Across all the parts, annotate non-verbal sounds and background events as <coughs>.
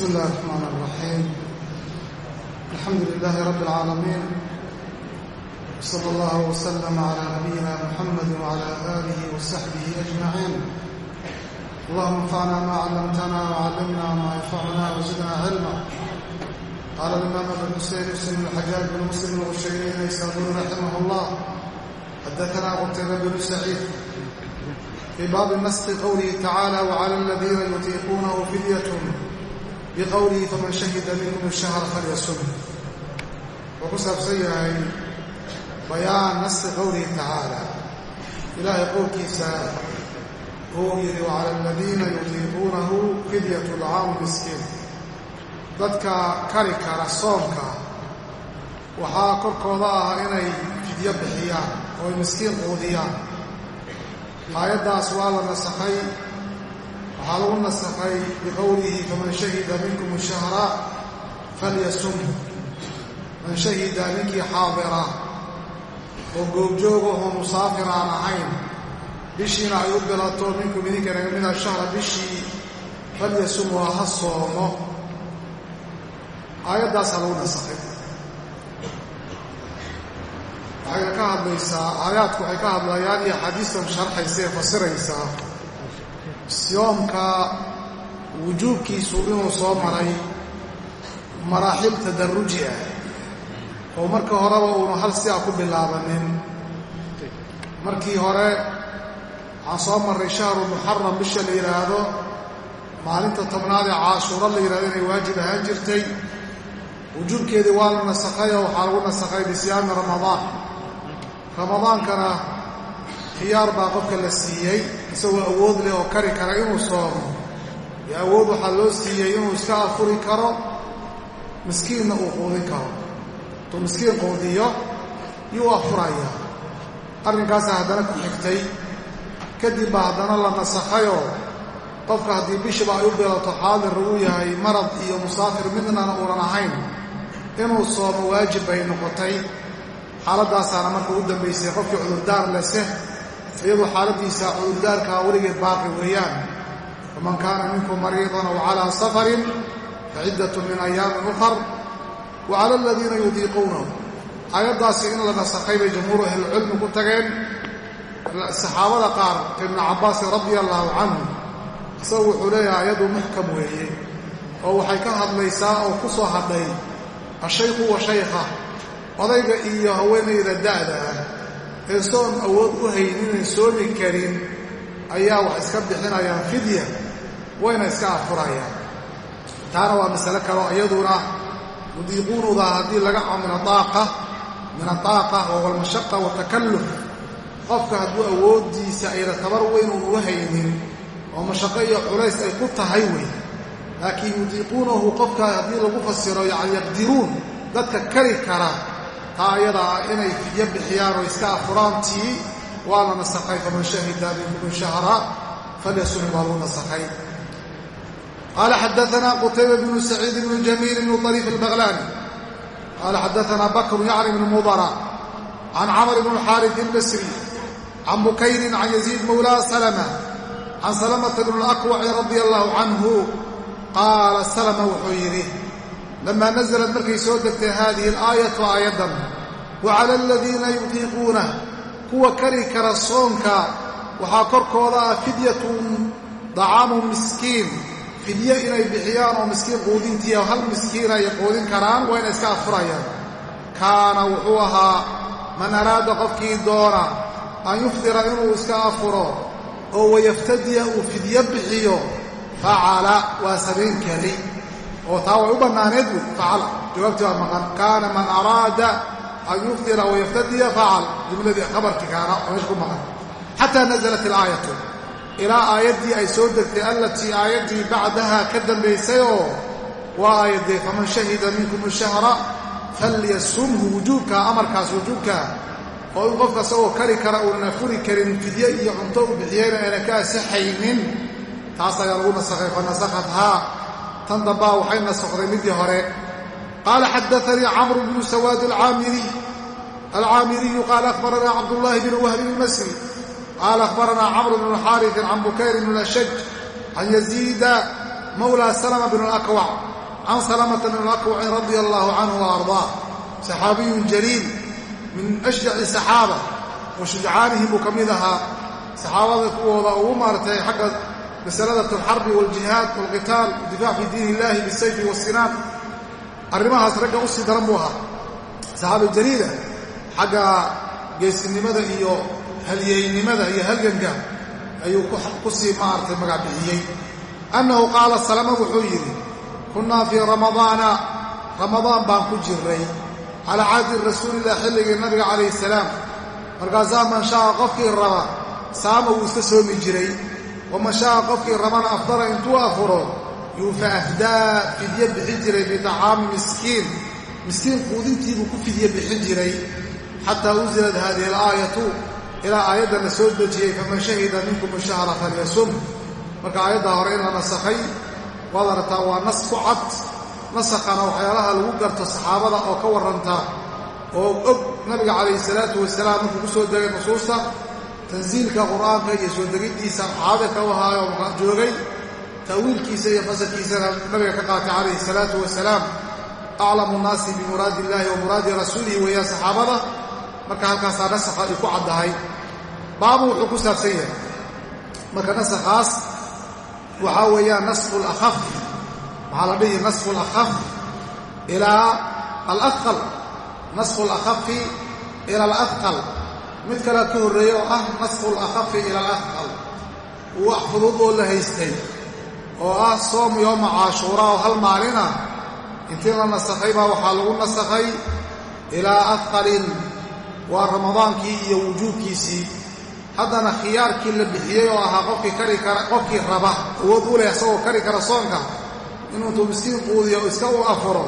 بسم الله الرحمن الرحيم الحمد لله رب العالمين صلى الله وسلم على نبينا محمد وعلى آله وصحبه أجمعين اللهم انفعنا ما علمتنا وعلمنا ما ينفعنا وزدنا علما قال الإمام ابن حسين بن الحجاج بن مسلم الغشيري يسألون رحمه الله حدثنا قتيبة بن سعيد في باب النسخ قوله تعالى وعلى الذين يطيقونه فدية biqowlihi faman shahida minkum ishahra falyasum wuxuu ku saabsan yahay bayaan nasi qowlihi tacaala ilaahay qowlkiisa uu yidhi wacala aladiina yutiiquunahu fidyatu lcaamu miskiin dadka kari kara soomka waxaa korkooda ah inay fidyo bixiyaan oo ay miskiin quudiyaan aayaddaas waa la nasakhay waxaa lagu nasakhay biqowlihi faman shahida minkum shahra falyasum. Man shahida ninkii xaadira oo goobjooga oo musaafir aan ahayn bishiina ay u bilato minkum idinka naga mida shahra bishii falyasum waa ha soomo. Aayaddaasaa lagu nasakhay waxayna ka hadlaysaa aayaadku waxay ka hadlayaan iyo xadiistan sharxaysa ee fasiraysaa soomka wujuubkiisu inuu soo maray maraaxil tadaruji ah. Oo marka horeba uunu hal si a ku bilaabanin. Markii hore waxaan soo marray shahru muxaram bisha la yidhaahdo maalinta tobnaad ee caashuuro la yidhahdo inay waajib ahaan jirtay. Wujuubkeedii waa la nasakhay oo waxaa lagu nasakhay bisiyaami ramadaan ramadaankana khiyaar baa qofka la siiyey isagoo awood leh oo kari kara inuu soomo. Iyo awood waxaa loo siiyey inuu iska afuri karo miskiinna uu quudin karo. Intuu miskiin quudiyo yuu afurayaa arrinkaasaa haddana ku xigtay. Kadib baa haddana la nasakhayoo qofka haddii bishiba ay u bilato xaadir uu yahay marad iyo musaafir midnana uunan ahayn. Inuu soomo waajib bay noqotay. Xaaladaasaana marka u dambaysay qofkii cudurdaar lese iyadoo xaaladiisa cudurdaarkaa weligeed baaqi weeyaan. Faman kaana minkum mariidan aw calaa safarin faciddatun min ayaamin ukhar wa cala aladiina yudiiquunahu. Aayaddaasi in la nasakhay bay jamhuuru ahlilcilmi ku tageen. Saxaabada qaar ibnu cabbaasin radia allaahu canhu isagu wuxuu leeyahay ayadu muxkam weeye oo waxay ka hadlaysaa oo ku soo hadhay ashaykhu wa shaykha odayga iyo haweenayda da'da ah ee soon awood u hayninay soomi karin ayaa wax iska bixinayaan fidya wayna iska afurayaan. Taana waa masale kaleo iyaduna yudiiquunuda haddii laga cabo min adaaqa walmashaqa watakalluf qofka hadduu awooddiisa ayna tabar weyn uga haynin oo mashaqo iyo culays ay ku tahay wey. Laakiin yudiiquunahu qofka haddii lagu fasiro yani yaqdiruun dadka kari kara taa iyada ah inay fidyo bixiyaan oo iska afuraantii waana nasakhay faman shahida minkum shahra falyasum waa luu nasakhay. Qaala xadaana qutayba bnu saciid bnu jamiil bnu ariif albaqlaani qaala xadaana bakru yacni bnu mudara can camr bn xaarif ilbasri can bukayrin can yaziid mawlaa salama can salamata bni اlakwaci radi allahu canhu qaala salama wuxuu yidhi lamaa naزlat markay soo degtay haadihi alaayatu aayaddan wa cala aladiina yutiiquunah kuwa kari kara soonka waxaa korkooda ah fidyatun dacaamu miskiin fidye inay bixiyaan oo miskiin quudintiiya hal miskiin ay quudin karaan waa inay iska afurayaan kaana wuxuu ahaa man araada qofkii doona an yufdira inuu iska afuro oo wayaftadiya uu fidye bixiyo facala waa samayn kari oo taa way u bannaaneed buy facal. Jawaabtii waa maqan. Kaana man araada an yuftira wayaftadiya facal. Jumladii khabarkii kaana oo meesha ku maqan. Xataa naزlat ilaayatu ilaa aayaddii ay soo degtay allatii aayaddii bacdaha ka dambaysay oo waa aayaddee faman shahida minkum shahra falyasumhu wujuubkaa amarkaas wujuubkaa oo in qofka isagoo kari kara uunan afuri karin fidye iyo cunto u bixiyeyna aynan ka asixaynin. Taas ayaa lagu nasakhay fa nasakhathaa tan dambaa waxay nasakday midii hore. Qaala xadaanii camru bnu sawaad alcaamiriyu qaala akhbaranaa cabdullaahi bnu wahbin ilmasri qaala akhbaranaa camru bnu xaariin can bukayr bn ashaj can yaziida mawla salama bn alakwac can salamata bn alakwacin radia allaahu canhu wa ardaah saxaabiyun jaliil min ashjaci saxaaba wa shujcaanihim buu ka mid ahaa. Saxaabada kuwooda ugu maartay xagga masaladat alxarbi waaljihaad waalqitaal waddifaac fii diin illahi bisayfi wasinaan arrimahaas ragga u sii daran buu ahaa. Saxaabi jaliila xagga geesinimada iyo halyeynimada iyo halganka ayuu ku sii maaragtay magac bixiyey annahu qaala salama wuxuu yidhi kunnaa fii ramadaana ramadaan baan ku jirray calaa caadi rasuulilah xilligii nabiga calayhi salaam. Markaasaa man shaaa qofkii raba saama wuu iska soomi jiray waman shaaa qofkii rabana afdara intuu afuro yuufa afdaa fidye bixin jiray biطacaami miskiin miskiin quudintiibuu ku fidye bixin jiray xataa unsilad haadihi alaayatu ilaa aayaddan la soo dejiyey faman shahida minkum shahra falyasum marka aayaddaa hore in la nasakhay waad aragtaa waa nas ku cad nasakhana waxyaalaha lagu garto saxaabada oo ka warranta oo og nabiga calayhi salaatu wasalaam markuu ku soo degay nusuusta tansiilka qur'aanka iyo soo degiddiisa xaadirka u ahaayo joogay ta'wiilkiisa iyo fasalkiisana nabiga ka qaatay calayhi salaatu wasalaam aclamu nnaasi bimuraadi illaahi wa muraadi rasuulihi weeyaan saxaabada. Marka halkaasaa nasakha ay ku caddahay. Baabu wuxuu ku saabsan yahay. Marka nasakhaas waxaa weeyaan nasfu alakhaf waxaa la dhihi nasfu alakhaf ilaa alaqal nasfu alakhafi ila alaqal mid kalea ka horreeye oo ah nasfu alakhafi ila alaqal wax fudud oo la haystay oo ah soom yooma caashuura oo hal maalina intii la nasakhay baa waxaa lagu nasakhay ilaa aqalin waa ramadaankii iyo wujuubkiisii. Haddana khiyaarkii la bixiyey oo ahaa qofkii kari kara qofkii raba awood u leh isagoo kari kara soonka inuu intuu miskiin quudiyo iska u afuro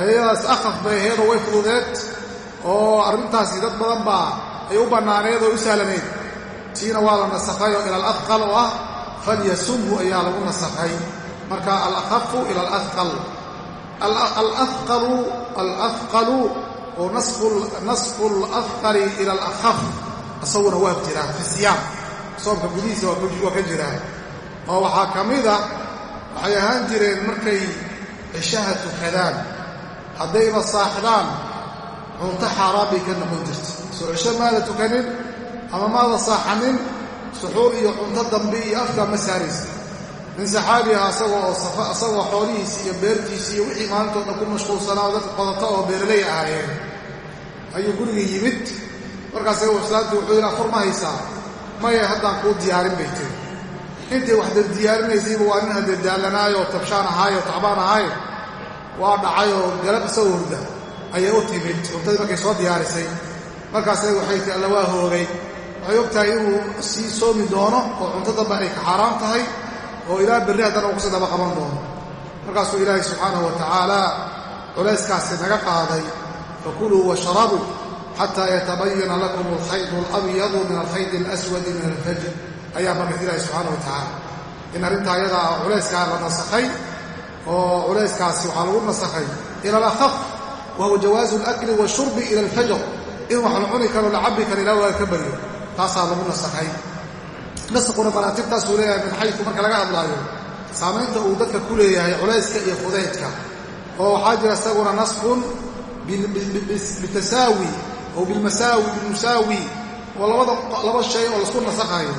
ayadaas akhaf bay aheedoo way fududeed oo arrintaasi dad badan baa ay u bannaaneed oo u sahlanayd. Tiina waa la nasakhayoo ila alafqal oo ah falyasumhu ayaa lagu nasakhay. Marka alakhafu ila alaqal alaqalu oo nasfu alafqali ila alakhaf isaguna waa jiraa fi siyaam. Soomka gudihiisa waa ka jiraa oo waxaa ka mida waxay ahaan jireen markay cishaha tukadaan. Haddayba saaxdaan cunto xaaraan ka noqon jirta soo cisho maada tukanin ama maada saaxanin suxuur iyo cunto dambe iyo afkaa ma saaraysa. Nin saxaabi aha isagoo xoolihiisi iyo beertiisi iyo wixii maalintooda ku mashquulsanaa oo dadka qodata oo beeraley ahaayeen. Ayuu guriga yimid. Markaas islaantu wuxuu yidhi afur ma haysaa. Maya haddaan kuu diyaarin bay tiri. Intay wax diyaarinaysayiba waa nin haddee daallanaayo tabshaan ahaayo tacbaan ahaayo waa dhacay oo galab isagoo hurda ayay u timid. Cuntadii markay soo diyaarisay markaas waxay tii alla waa hoogay. Waxay og tahay inuu sii soomi doono oo cunto ay ka xaaraan tahay oo ilaa berri haddana uu ku sii daba qaban doono. Markaasuu ilaahay subxaanahu wa tacaala culayskaasi naga qaaday fakuluu washrabuu xataa yatabayana lakum alkhaydu alabyadu min alkhayd alaswadi min alfajr. Ayaa marka ilaahay subxaana wa tacaala in arrintaa ayadaa culayskaa la nasakhay oo culayskaasi waxaa lagu nasakhay ila alakhaf wa huwa jawaazu alakli washurbi ila alfajr in wax la cuni karo la cabbi karo ilaa waa ka baryo taasaa lagu nasakhay. Nasakuna banaatibtaasuu leeyahay min xayku marka laga hadlaayo saamaynta uu dadka ku leeyahay culayska iyo fudaydka. Oo waxaa jira isaguna naskun bitasaawi oo bilmasaawi bilmusaawi oo laba shay oo la isku nasakhayo.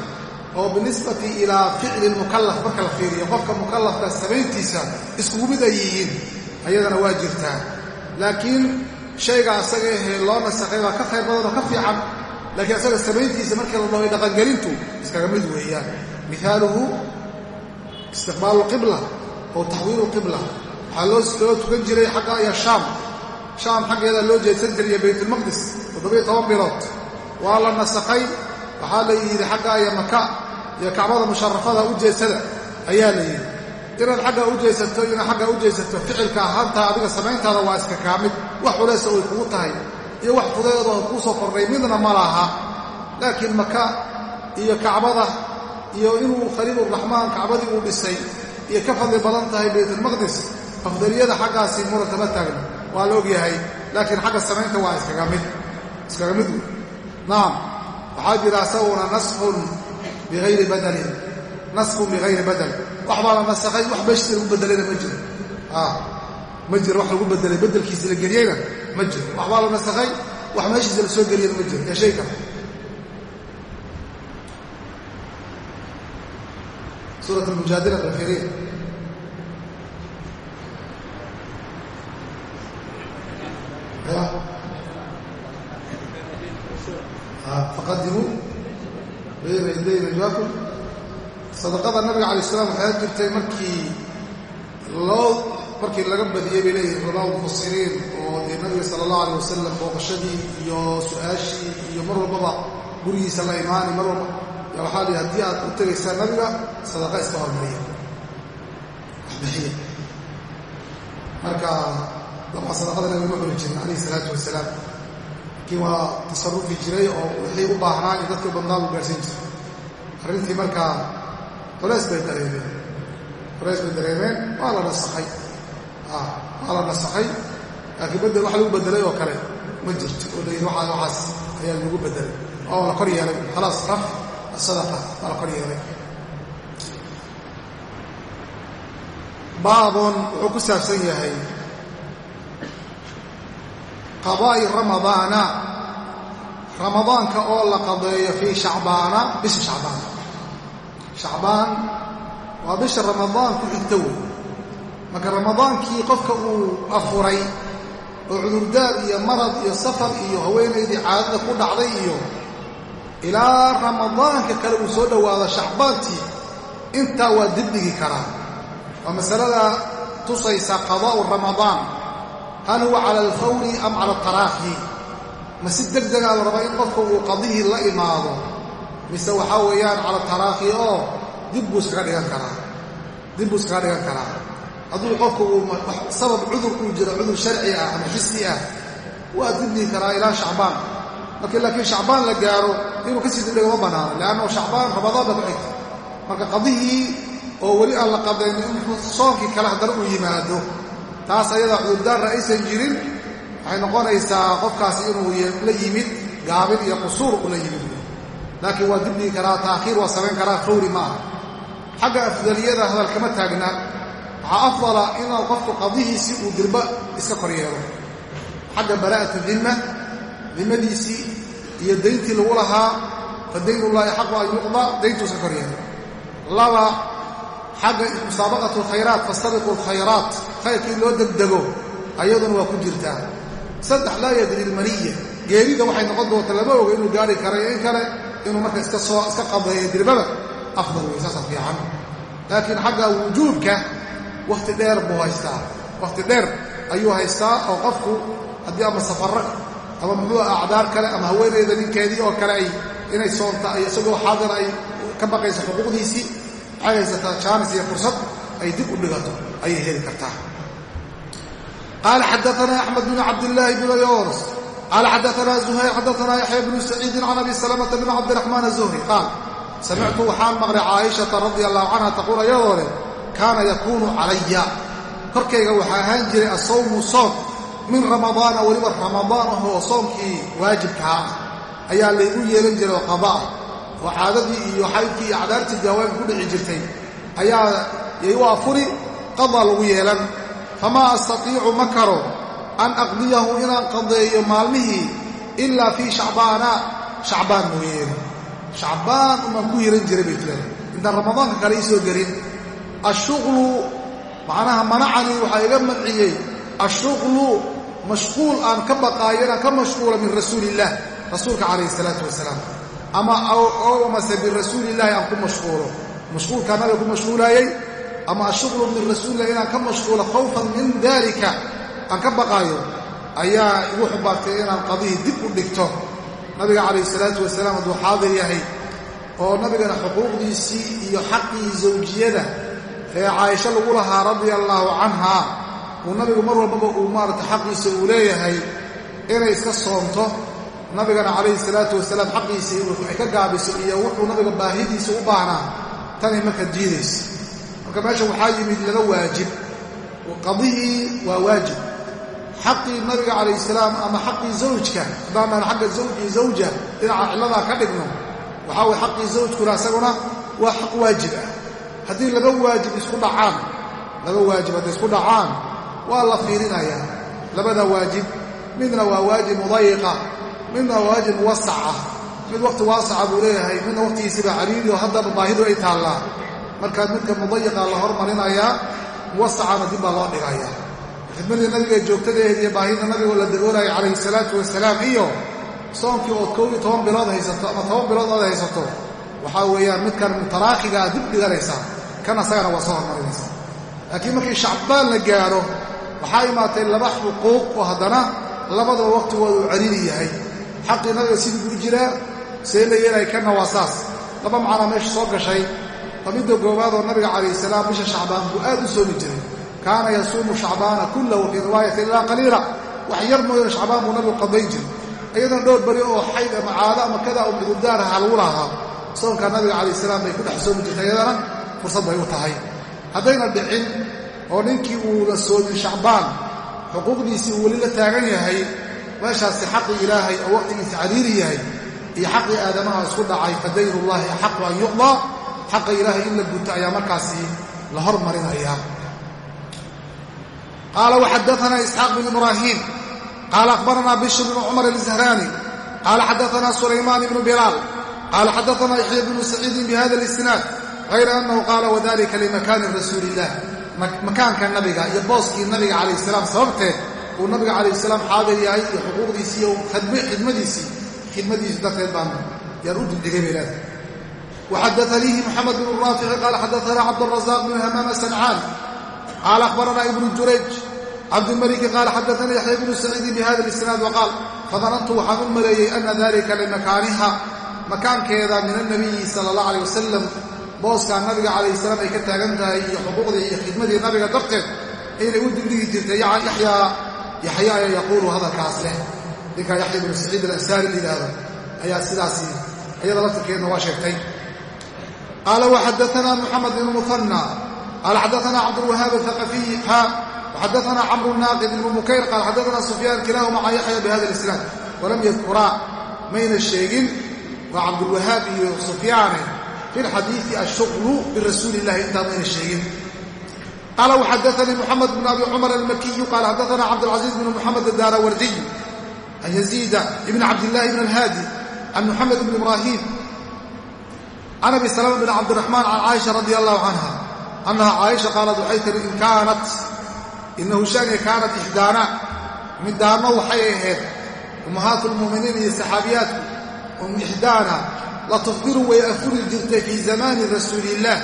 Oo binisbati ilaa ficli lmukallaf marka la fiiriyo qofka mukallafka samayntiisa iskugu mid ay yihiin ayadana waa jirtaa. Laakiin shayga asaga ahee loo nasakhay baa ka khayr badan oo ka fiican. Laakiin asaga samayntiisa markii la dhahoy dhaqangelintu iskaga mid weeyaan. Mihaaluhu istiqbaalu qibla oo taxwiilu qibla. Waxaa loo tukan jiray xagga iyo shaam. Shaam xaggeeda loo jeedsan jiriya baytulmaqdis toddobiyo toban bilood. Waa la nasakhay waxaa la yidhi xagga iyo maka iyo kacbada musharafada u jeedsada ayaa la yidhi inaad xagga u jeedsato inaad xagga u jeedsato ficilka ahaantaa adiga samayntaada waa iska kaamid wax culaysa oy kugu tahay iyo wax fudeedoo kuu soo kordhay midna ma laha. Laakiin maka iyo kacbada iyo inuu khaliiluraxmaan kacbadii uu dhisay iyo ka fadli badan tahay baytulmaqdis afdaliyada xaggaasi muratama taagna waa la ogyahay. Laakiin xagga samaynta waa iskaga mid iskaga mid wey waxaa jira isaguna naskun biayri badalin naskun bihayri badal wax baa la nasakhay wax beshti lagu bedelayna ma jiro. Ma jiro wax lagu bedelay bedelkiisa la geliyeyna ma jiro. Waxbaa la nasakhay wax meeshiisa la soo geliyana ma jiro. Ee shay kale suurat almujaadila alfiriin faqadimuu bayna yaday najwaakum sadaqada nabiga alay slam waxay jirtay markii loo markii laga badiyey bay leeyihiin culamaau mufasiriin oo dee nabiga sala allah alay wasalam booqashadii iyo su'aashii iyo mar walbaba gurigiisa la imaani mar walba. Ya waxaa lihi haddii aad u tegaysaan nabiga sadaqa iska hormariya. Waxbixiya marka dabca sadaqada nabiga ma cuni jirin calayhi isalaatu wasalaam. Laakiin waa tasarufi jiray oo wixii u baahnaa in dadka badnaa buu jiray. Arrintii markaa culays bay dareemeen. Culays bay dareemeen. Waa la nasakhay waa la nasakhay laakiin bedel wax lagu bedelay oo kale ma jirto. Oo la yidhi waxaa waxaas ayaa lagu bedelay oo la kor yeelay. Khalaas raf asadaqa waa la kor yeelay. Baabun wuxuu ku saabsan yahay qadaa'i ramadaana. Ramadaanka oo la qadeeyo fii shacbaana bisha shacbaan shacbaan waa bisha ramadaan ku xigta wey marka ramadaankii qofka uu afuray oo cudurdaar iyo marad iyo safar iyo haweenaydii caadada ku dhacday iyo ilaa ramadaanka kale uu soo dhowaado shacbaantii intaa waa dibdhigi karaa waa masalada tusaysa qadaa'u ramadaan hal huwa cala alfawri am cala altaraahi ma si deg degaa la rabaa in qofka uu qadihii la imaado mise waxaa weeyaan cala taraahi oo dib buu iskaga dhigan karaa. Dib buu iskaga dhigan karaa. Hadduu qofku sabab cudur uu jiro cudur sharci ah ama xisi ah waa dibdhigi karaa ilaa shacbaan. Markii laakiin shacbaan la gaaro inuu ka sii dibdhiga ma bannaano leanno shacbaan ramadaan ba ku xigta. Marka qadihii oo weli aan la qadaynin in soonkii kale haddana uu yimaado taas ayadaa cudurdaarra aysan jirin waxay noqonaysaa qofkaasi inuu la yimid gaabin iyo qusuur ula yimid laakiin waa dibdhigi karaa taakhiir waa samayn karaa fawri ma xagga afdaliyada hadal kama taagna waxaa afdala inuu qofku qadihiisii uu dirba iska kor yeelo. Xagga baraa'atu dimma dimmadiisii iyo dayntii lagu lahaa fa daynullaahi xaqu an yuqda dayntuu iska kor yeelo. Laba xagga musaabaqatu alkhayraat fastabiqu alkhayraat khayrkii loo degdego ayaduna waa ku jirtaa. Saddex laa yadri ilmaniya geerida waxay noqon doonta lama oga inuu gaari karayo in kale inuu marka iska soo iska qadeeyo dirbada afdal wey saasa fiican. Laakiin xagga wujuubka wakhti dheer buu haystaa. Wakhti dheer ayuu haystaa oo qofku haddii ama safarra ama muxuua ah acdaar kale ama haweeneeda ninkeedii oo kale ay inay soonta ay isagoo xaadir ay ka baqaysa xuquuqdiisii xagaysata jaanis iyo fursad ay dib u dhigato ayay heli kartaa. Qaala xadaanaa axmed binu cabdillaahi binu yoors qaal xadaana zuhayr xadaana yaxya bnu saciidin can abi salamata bn cabdiraxmaan azuhri qaal samictu waxaan maqlay caaishata radia allahu canha taquul iyadoo leh kaana yakuunu calaya korkayga waxaa ahaan jiray asawmu soom min ramadaana weliba ramadaan ah oo soomkii waajibkaa ah ayaa laygu yeelan jiray oo qada'a oo caadadii iyo xaydkii iyo cadaartii gaawaan ku dhici jirtay ayaa yay u afuri qada lagu yeelan famaa astatiicu ma karo an aqdiyahu inaan qadeeyo maalmihii ilaa fii shacbaana. Shacbaan mooyeene shacbaan umaan ku hiran jiray bay tireen intaan ramadaanka kale ii soo gelin. Ashuqlu macnaha manacanii waxaa iga manciyey. Ashuqlu mashquul aan ka baqaayo inaan ka mashquula min rasuuliillaah rasuulka calayhi salaatu wasalaam. Ama ow amase birasuulillaahi aan ku mashquulo. Mashquulkaa nabiga ku mashquulaayey? Ama ashuqlu min rasuulilah inaan ka mashquulo khawfan min daalika aan ka baqaayo ayaa igu xubaartay inaan qadihii dib u dhigto. Nabiga calayhi salaatu wasalaam hadduu xaadir yahay oo nabigana xuquuqdiisii iyo xaqii zawjiyada ee caaisho lagu lahaa radia allaahu canhaa uu nabigu mar walbaba uu maarata xaqiisa uu leeyahay inay iska soomto nabigana calayhi salaatu wasalaam xaqiisii ay ka gaabiso iyo wuxuu nabiga baahidiisa u baahnaa tanay marka diidaysa. Marka meesha waxaa yimid laba waajib qadihii waa waajib xaqii nabiga calayhi salaam ama xaqii zawjka haddaan xagga zawji zawja dhinaca cilladaa ka dhigno waxaa way xaqii zawjkuna isaguna waa xaq waajib ah. Haddii laba waajib isku dhacaan laba waajib hadday isku dhacaan waa la fiirinayaa labada waajib midna waa waajib mudayiqa midna waa waajib muwasaca mid waqti waasaca buu leeyahay midna waqtigiisiba cariiri oo haddaba baahidu ay taallaa. Markaa midka mudayiqa la hormarinayaa muwasacana dib baa loo dhigayaa khidmadii nabiga joogtadeed iyo baahida nabigoo la daboolaya calayhi salaatu wasalaam iyo soonkii ood kow iyo toban bilood haysato ama toban bilood ood haysato waxaa weeyaan midkan mutaraakigaa dib dhiganaysaa kan asagana waa soo hormarinaysaa laakiin markii shacbaan la gaaro waxaa imaatay laba xuquuq oo haddana labadaba waqtigooda uu cariiri yahay. Xaqii nabiga sidii buu jiraa see la yeelaya kanna waa saas laba macnaa meesha soo gashay. Waa midda goobaadoo nabiga calayhi salaam bisha shacbaan buu aad u soomi jiray kaana yasuumu shacbaana kullahu fii riwaayatin ilaa qaliila. Wax yar mooyane shacbaan buu nabigu qadayn jiray iyadana dhowr beri oo xayd ama caado ama kada oo cudurdaar aha lagu lahaa. Soonkaa nabiga calayh salaam bay ku dhex soomi jirtay iyadana fursad bay u tahay. Haddayna dhicin oo ninkii uuna soomin shacbaan xuquuqdiisii uu weli la taagan yahay meeshaasi xaqii ilaahay oo waqtigiisa cariiri yahay iyo xaqii aadamaha isku dhacay fa daynullaahi axaqu an yuqdaa. Xaqa ilaahay in la guto ayaa markaasi la hormarinaya qaala waxadaanaa isxaaq bin ibraahiim qaala akhbaranaa bishr bnu cumar alzahraani qaala xadaanaa sulaymaan ibnu bilaal qaala xadaanaa yaxya bnu saciidin bihada alisnaad hayra annahu qaala wadalika limakaani rasuuli illah makaanka nabiga iyo booskii nabiga calayh salaam sababteed uu nabiga calayh salaam xaadir yahay iyo xuquuqdiisii iyo khidmadiisii khidmadiisi darteed baan yaan u dibdegay bay leedahay waxadaaniihi moxamed bnu raafici qaala xadaanaa cabdurazaaq bnu hamaama sancaani qaala akhbaranaa ibnu jurayj cabdilmaliki qaala xadaanii yaxya bnu saciidin bihada alisnaad waqaal fadanantu waxaan u maleeyey ana dalika limakaaniha makaankeeda min annabiyi sala allah aleyh wasalam booskaa nabiga calayh salaam ay ka taagan tahay iyo xuquuqdii iyo khidmadii nabiga darteed inay u dibdhigi jirtay yaxya ayaa yaquulu hadalkaas leh ninkaa yaxya bnu saciid alansaari la yidhaahdo ayaa sidaasi iyada laftirkeedna waa sheegtay qaala waxadaanaa muxamed bnu muhanna qaala xadaanaa cabdulwahaab athaqafiyi xaa waxadaanaa camru naaqid ibnu mukayr qaala xadaanaa sufyaan kilaahuma can yaxya bihada alisnaad walam yadkuraa mayna sheegin waa cabdulwahaab iyo sufyaane fi lxadiidi ashuqlu birasuuli illahi intaa mayna sheegin qaala waxadaanii muxamed bn abi cumar almakiyu qaala xadaanaa cabdilcaziiz bn muxamed adaarawardiy can yaziida ibn cabdillahi ibn alhaadi can muxamed bn ibraahim can abi salama bn cabdiraxmaan can caaisha radi allahu canha annaha caaisha qaalat waxay tiri in kaanat inahu shani kaanat ixdaana midaanno waxay ahayd ummahaat lmu'miniin iyo saxaabiyaadku um ixdaana la tufdiru way afuri jirtay fii zamaani rasuuliillaah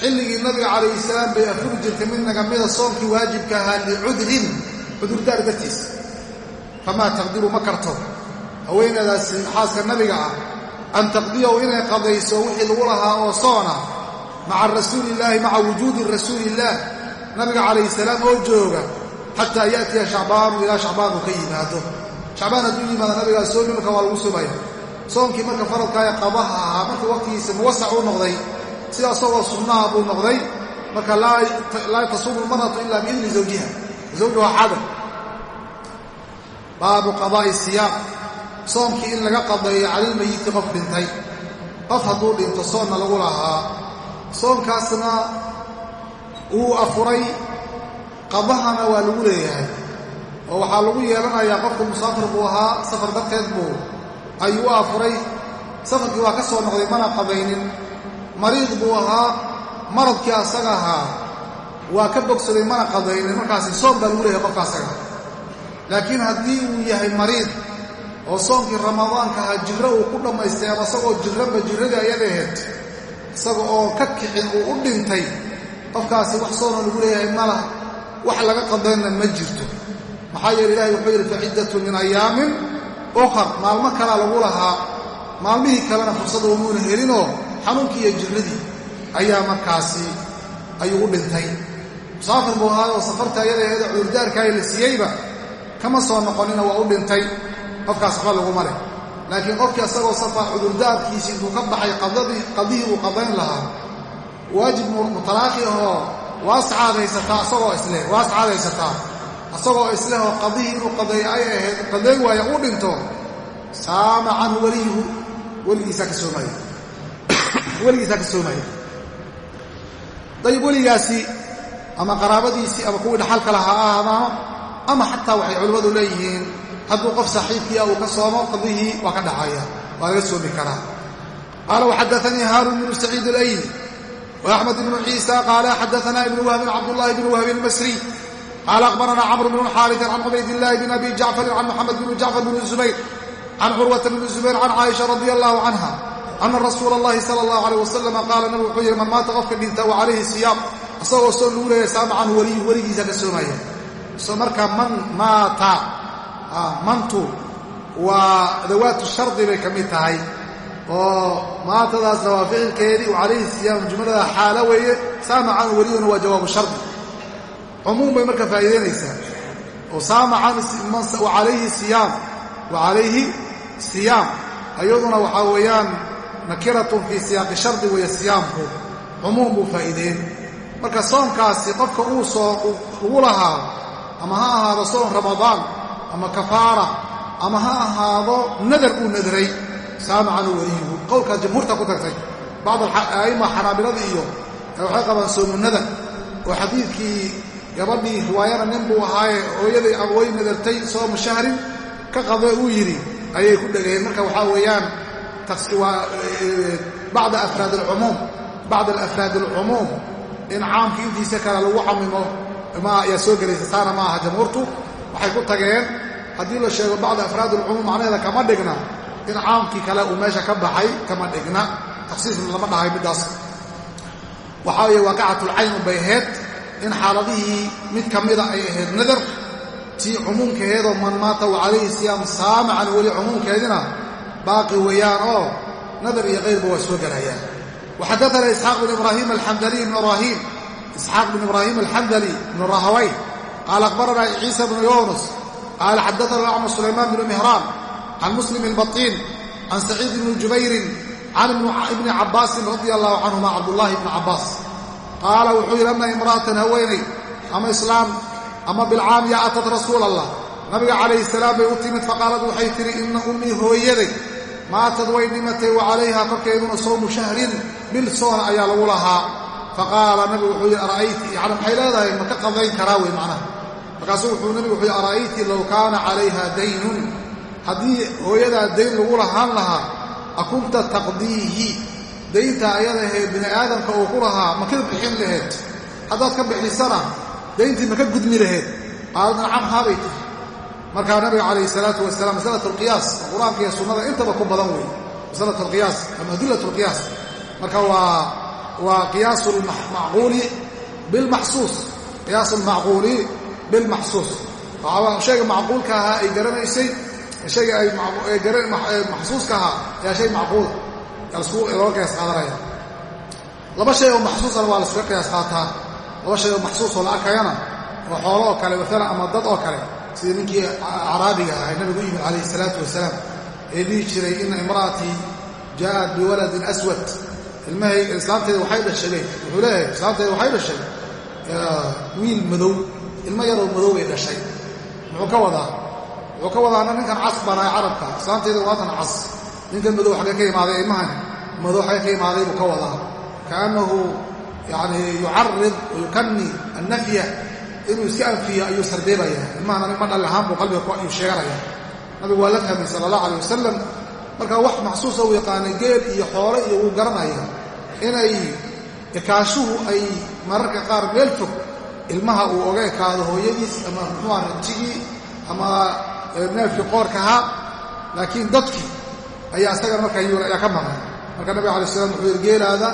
xilligii nabiga calayhi salaam bay afuri jirtay mid naga mida soonkii waajibka ahaa licudrin cudurdaar dartiis famaa taqdiru ma karto haweenadaasi xaaska nabiga ah an taqdiyahu inay qadayso wixii lagu lahaa oo soona maca rasuuliillaahi maca wujuudi rasuuliillaah nabiga calayhi salaam oo jooga xataa ya'tiya shacbaanu ilaa shacbaanku ka yimaado shacbaan hadduu yimaado nabigaa soomi marka waa lagu subaya soonkii marka faradkaaya qabaha ahaa markii waqtigiisa muwasac uu noqday sida asagoo sunnaha buu noqday marka laa tasuumu lmar'atu ila biidni zawjiha zawjuha xadar baabu qadaa'i siyaam soomkii in laga qadeeyo calilmayiti qof dhintay qof hadduu dhinto soonna lagu lahaa soonkaasna wuu afuray qadahana waa lagu leeyahay. Oo waxaa lagu yeelanayaa qofku musaafir buu ahaa safar darteed buu ayuu afuray. Safarkii waa ka soo noqday mana qadaynin mariid buu ahaa maradkii asaga ahaa. Waa ka bogsaday mana qadaynin markaasi soom baa lagu leeyahay qofka asaga. Laakiin haddii uu yahay mariid oo soonkii ramadaanka ahaa jirro uu ku dhammaystay ama isagoo jirranba jirradii ayada ahayd isaga oo ka kixin uu u dhintay qofkaasi wax soona lagu leeyahay malah wax laga qadaynna ma jirto. Maxaa yeele ilahay wuxuu yidhi faciddatu min ayaamin ukhar. Maalmo kalaa lagu lahaa maalmihii kalena fursada umuuna helinoo xanuunkii iyo jirradii ayaa markaasi ayuu u dhintay. Musaafir buu ahaayoo safarta aheeda cudurdaarkaay la siiyeyba kama soo noqonina waa u dhintay. Qofkaas waxba laguma leh laakiin qofkii asagoo safar cudurdaarkiisi intuu ka baxay qadihii uu qadayn lahaa waajib mutalaaqi ahoo waasacaad haysataa asagoo isleh asagoo isleh oo qadihii inuu qadeeyo ay ahayd qadeyn waaya uu dhinto saama canhu weliyuhu weligiisaa ka soomaya <coughs> weligiisaa ka soomaya dayib weligaasi ama qaraabadiisii ama kuwii dhaxalka laha ha ama xataa waxay culimmadu leeyihiin hadduu qof saaxiibkiia ah uu ka soomo qadihii waa ka dhacaya waa laga soomi karaa. Qaala waxadaanii haarun bnu saciid alayli waaxmed ibnu ciisa. Qaala xadaanaa ibnu wahbin cabdullaahi bnu wahbin masri qaala aqbaranaa camru bnu xaariin can cubaydillaahi bn abi jacfarin can muxamed bn jacfar bn zubayr can curwata bni zubayr can caaisha radi allahu canha ana rasuula allahi sala allahu aleyh wasalam qaala nabigu wuxuu yidhi man maata qofka dhinta wa calayhi siyaam isagoo soo nuuraya saama canhu weliyu weligiisa ka soomaya marka man maata mantu waa dawaatu shardi bay ka mid tahay. Oo maatadaasna waa ficilkeedii calayhi siyaam jumlada xaalo weeye saama canhu weliyuna waa jawaabu shardi. Cumuum bay marka faa'iidaynaysaa oo saama calayhi siyaam wacalayhi siyaam. Ayaduna waxaa weeyaan nakiratun fii siyaaqi shardi weeye siyaamku. Cumuum buu faa'iideyn marka soonkaasi qofka uu soo ugu lahaa ama ha ahaado soon ramadaan ama kafaara ama ha ahaado nadar uu nadray saama canhu weliyuhu qowlkaas jamhuurta ku tagtay bacd a'imma xanaabilada iyo waxay qabaan soomunada oo xadiidkii gabadhii riwaayana nin buu ahaaye hooyaday way nadartay soomu shahrin ka qado uu yidhi ayay ku dhegeen. Marka waxaa weeyaan bacda afraad alcumuum in caamka intiisa kale lagu camimo ayaa soo gelaysa saana ma aha jamhuurtu. Waxay ku tageen haddii la sheego bacda afraad alcumuum macnaheeda kama dhigna. In caamkii kale uu meesha ka baxay kama dhigna. Takhsiisna lama dhahay middaas waxaa weye waaqicatulcayn unbay ahayd in xaaladihii mid ka mida ay ahayd nadar tii cumuumkaheedoo man maata wa calayhi siyaam saamacan weli cumuumkeedina baaqi weeyaan oo nadar iyo kayrba waa soo gelayaan waxadaana isxaaq bn ibraahim alxamdaliy ibn ibraahim isxaaq bn ibraahim alxamdali ibnu rahawayn qaala akhbaranaa ciisa bnu yunus qaala xadaana acmar sulaymaan bnu mihraan can muslim ilbatiin can saciid bni jubayrin can ibni cabbaasin radia allahu canhuma cabdullaahi ibni cabbaas qaala wuxuu yidhi anna imra'atan haweenay ama islaam ama bilcaamiya atat rasuul allah nabiga calayhi salaam bay u timid faqaalad waxay tidhi inna ummii hooyaday maatad way dhimatay wa calayha korkeeduna sawmu shahrin bil soona ayaa lagu lahaa faqaala nabigu wuxuu yidhi ara'ayti yani maxay leedahay ma ka qadayn karaa wey macnaha. Markaasuu wuxuu nabigu wuxuu yidhi ara'ayti low kaana calayha daynun? Haddii hooyadaa dayn lagu lahaan lahaa akunta taqdiihi? Daynta ayada ahayd bini aadamka uu ku lahaa ma ka bixin laheed? Haddaad ka bixisana dayntii ma ka gudmi laheed? Qaalad nacam haabay tahay. Markaa nabiga calayhi salaatu wasalaam masalat alqiyaas qur'aanka iyo sunnada intaba ku badan weeye masalat alqiyaas ama adillat alqiyaas marka waa waa qiyaasu lmacquuli bilmaxsuus qiyaasu lmacquuli bilmaxsuus shayga macquulka ahaa ay garanaysay shayga ay maxsuuska ahaa ayaa shay macquula looga qiyaas qaadanaya. Laba shay oo maxsuusana waa laskaga qiyaas qaataa. Laba shay oo maxsuus oo la arkayana oo xoolo oo kale maalan ama dad oo kale sida ninkii acraabiga ahaa nabigu yimid calayhi salaatu wasalaam ee dhihi jiray ina imra'atii jaa'at biwaladin aswad ilmahay islaamteeda waxay dhashay wuxuu leeyahay islaamteeda waxay dhashay wiil madow ilmo yaroo madow bay dhashay. Muxuu ka wadaa wuxuu ka wadaana ninkan cas banaay carabka. Islaamteeda waatan cas. Ninkan madow xaggee ka imaaday ilmahan madow xaggee ka imaaday buu ka wadaa. Kaannahu yani yucarid yukani annafya. Inuu iska anfiyo ayuu sarbeebaya ilmahana nin ma dhal ahaan buu qalbiga ayuu sheeganaya nabigu waa la fahmay sala allah alay wasalam marka wax maxsuusa uu yaqaanay geel iyo xoole iyo wuu garanaya inay ekaashuhu ay mararka qaar meel fog ilmaha uu oga ekaado hooyadiis ama muxuuha rantigii ama neefkii qoorkahaa laakiin dadkii ayaa isagana markaa ayaa ka maqan marka nabiga alay slam wuxuu yidhi geelaada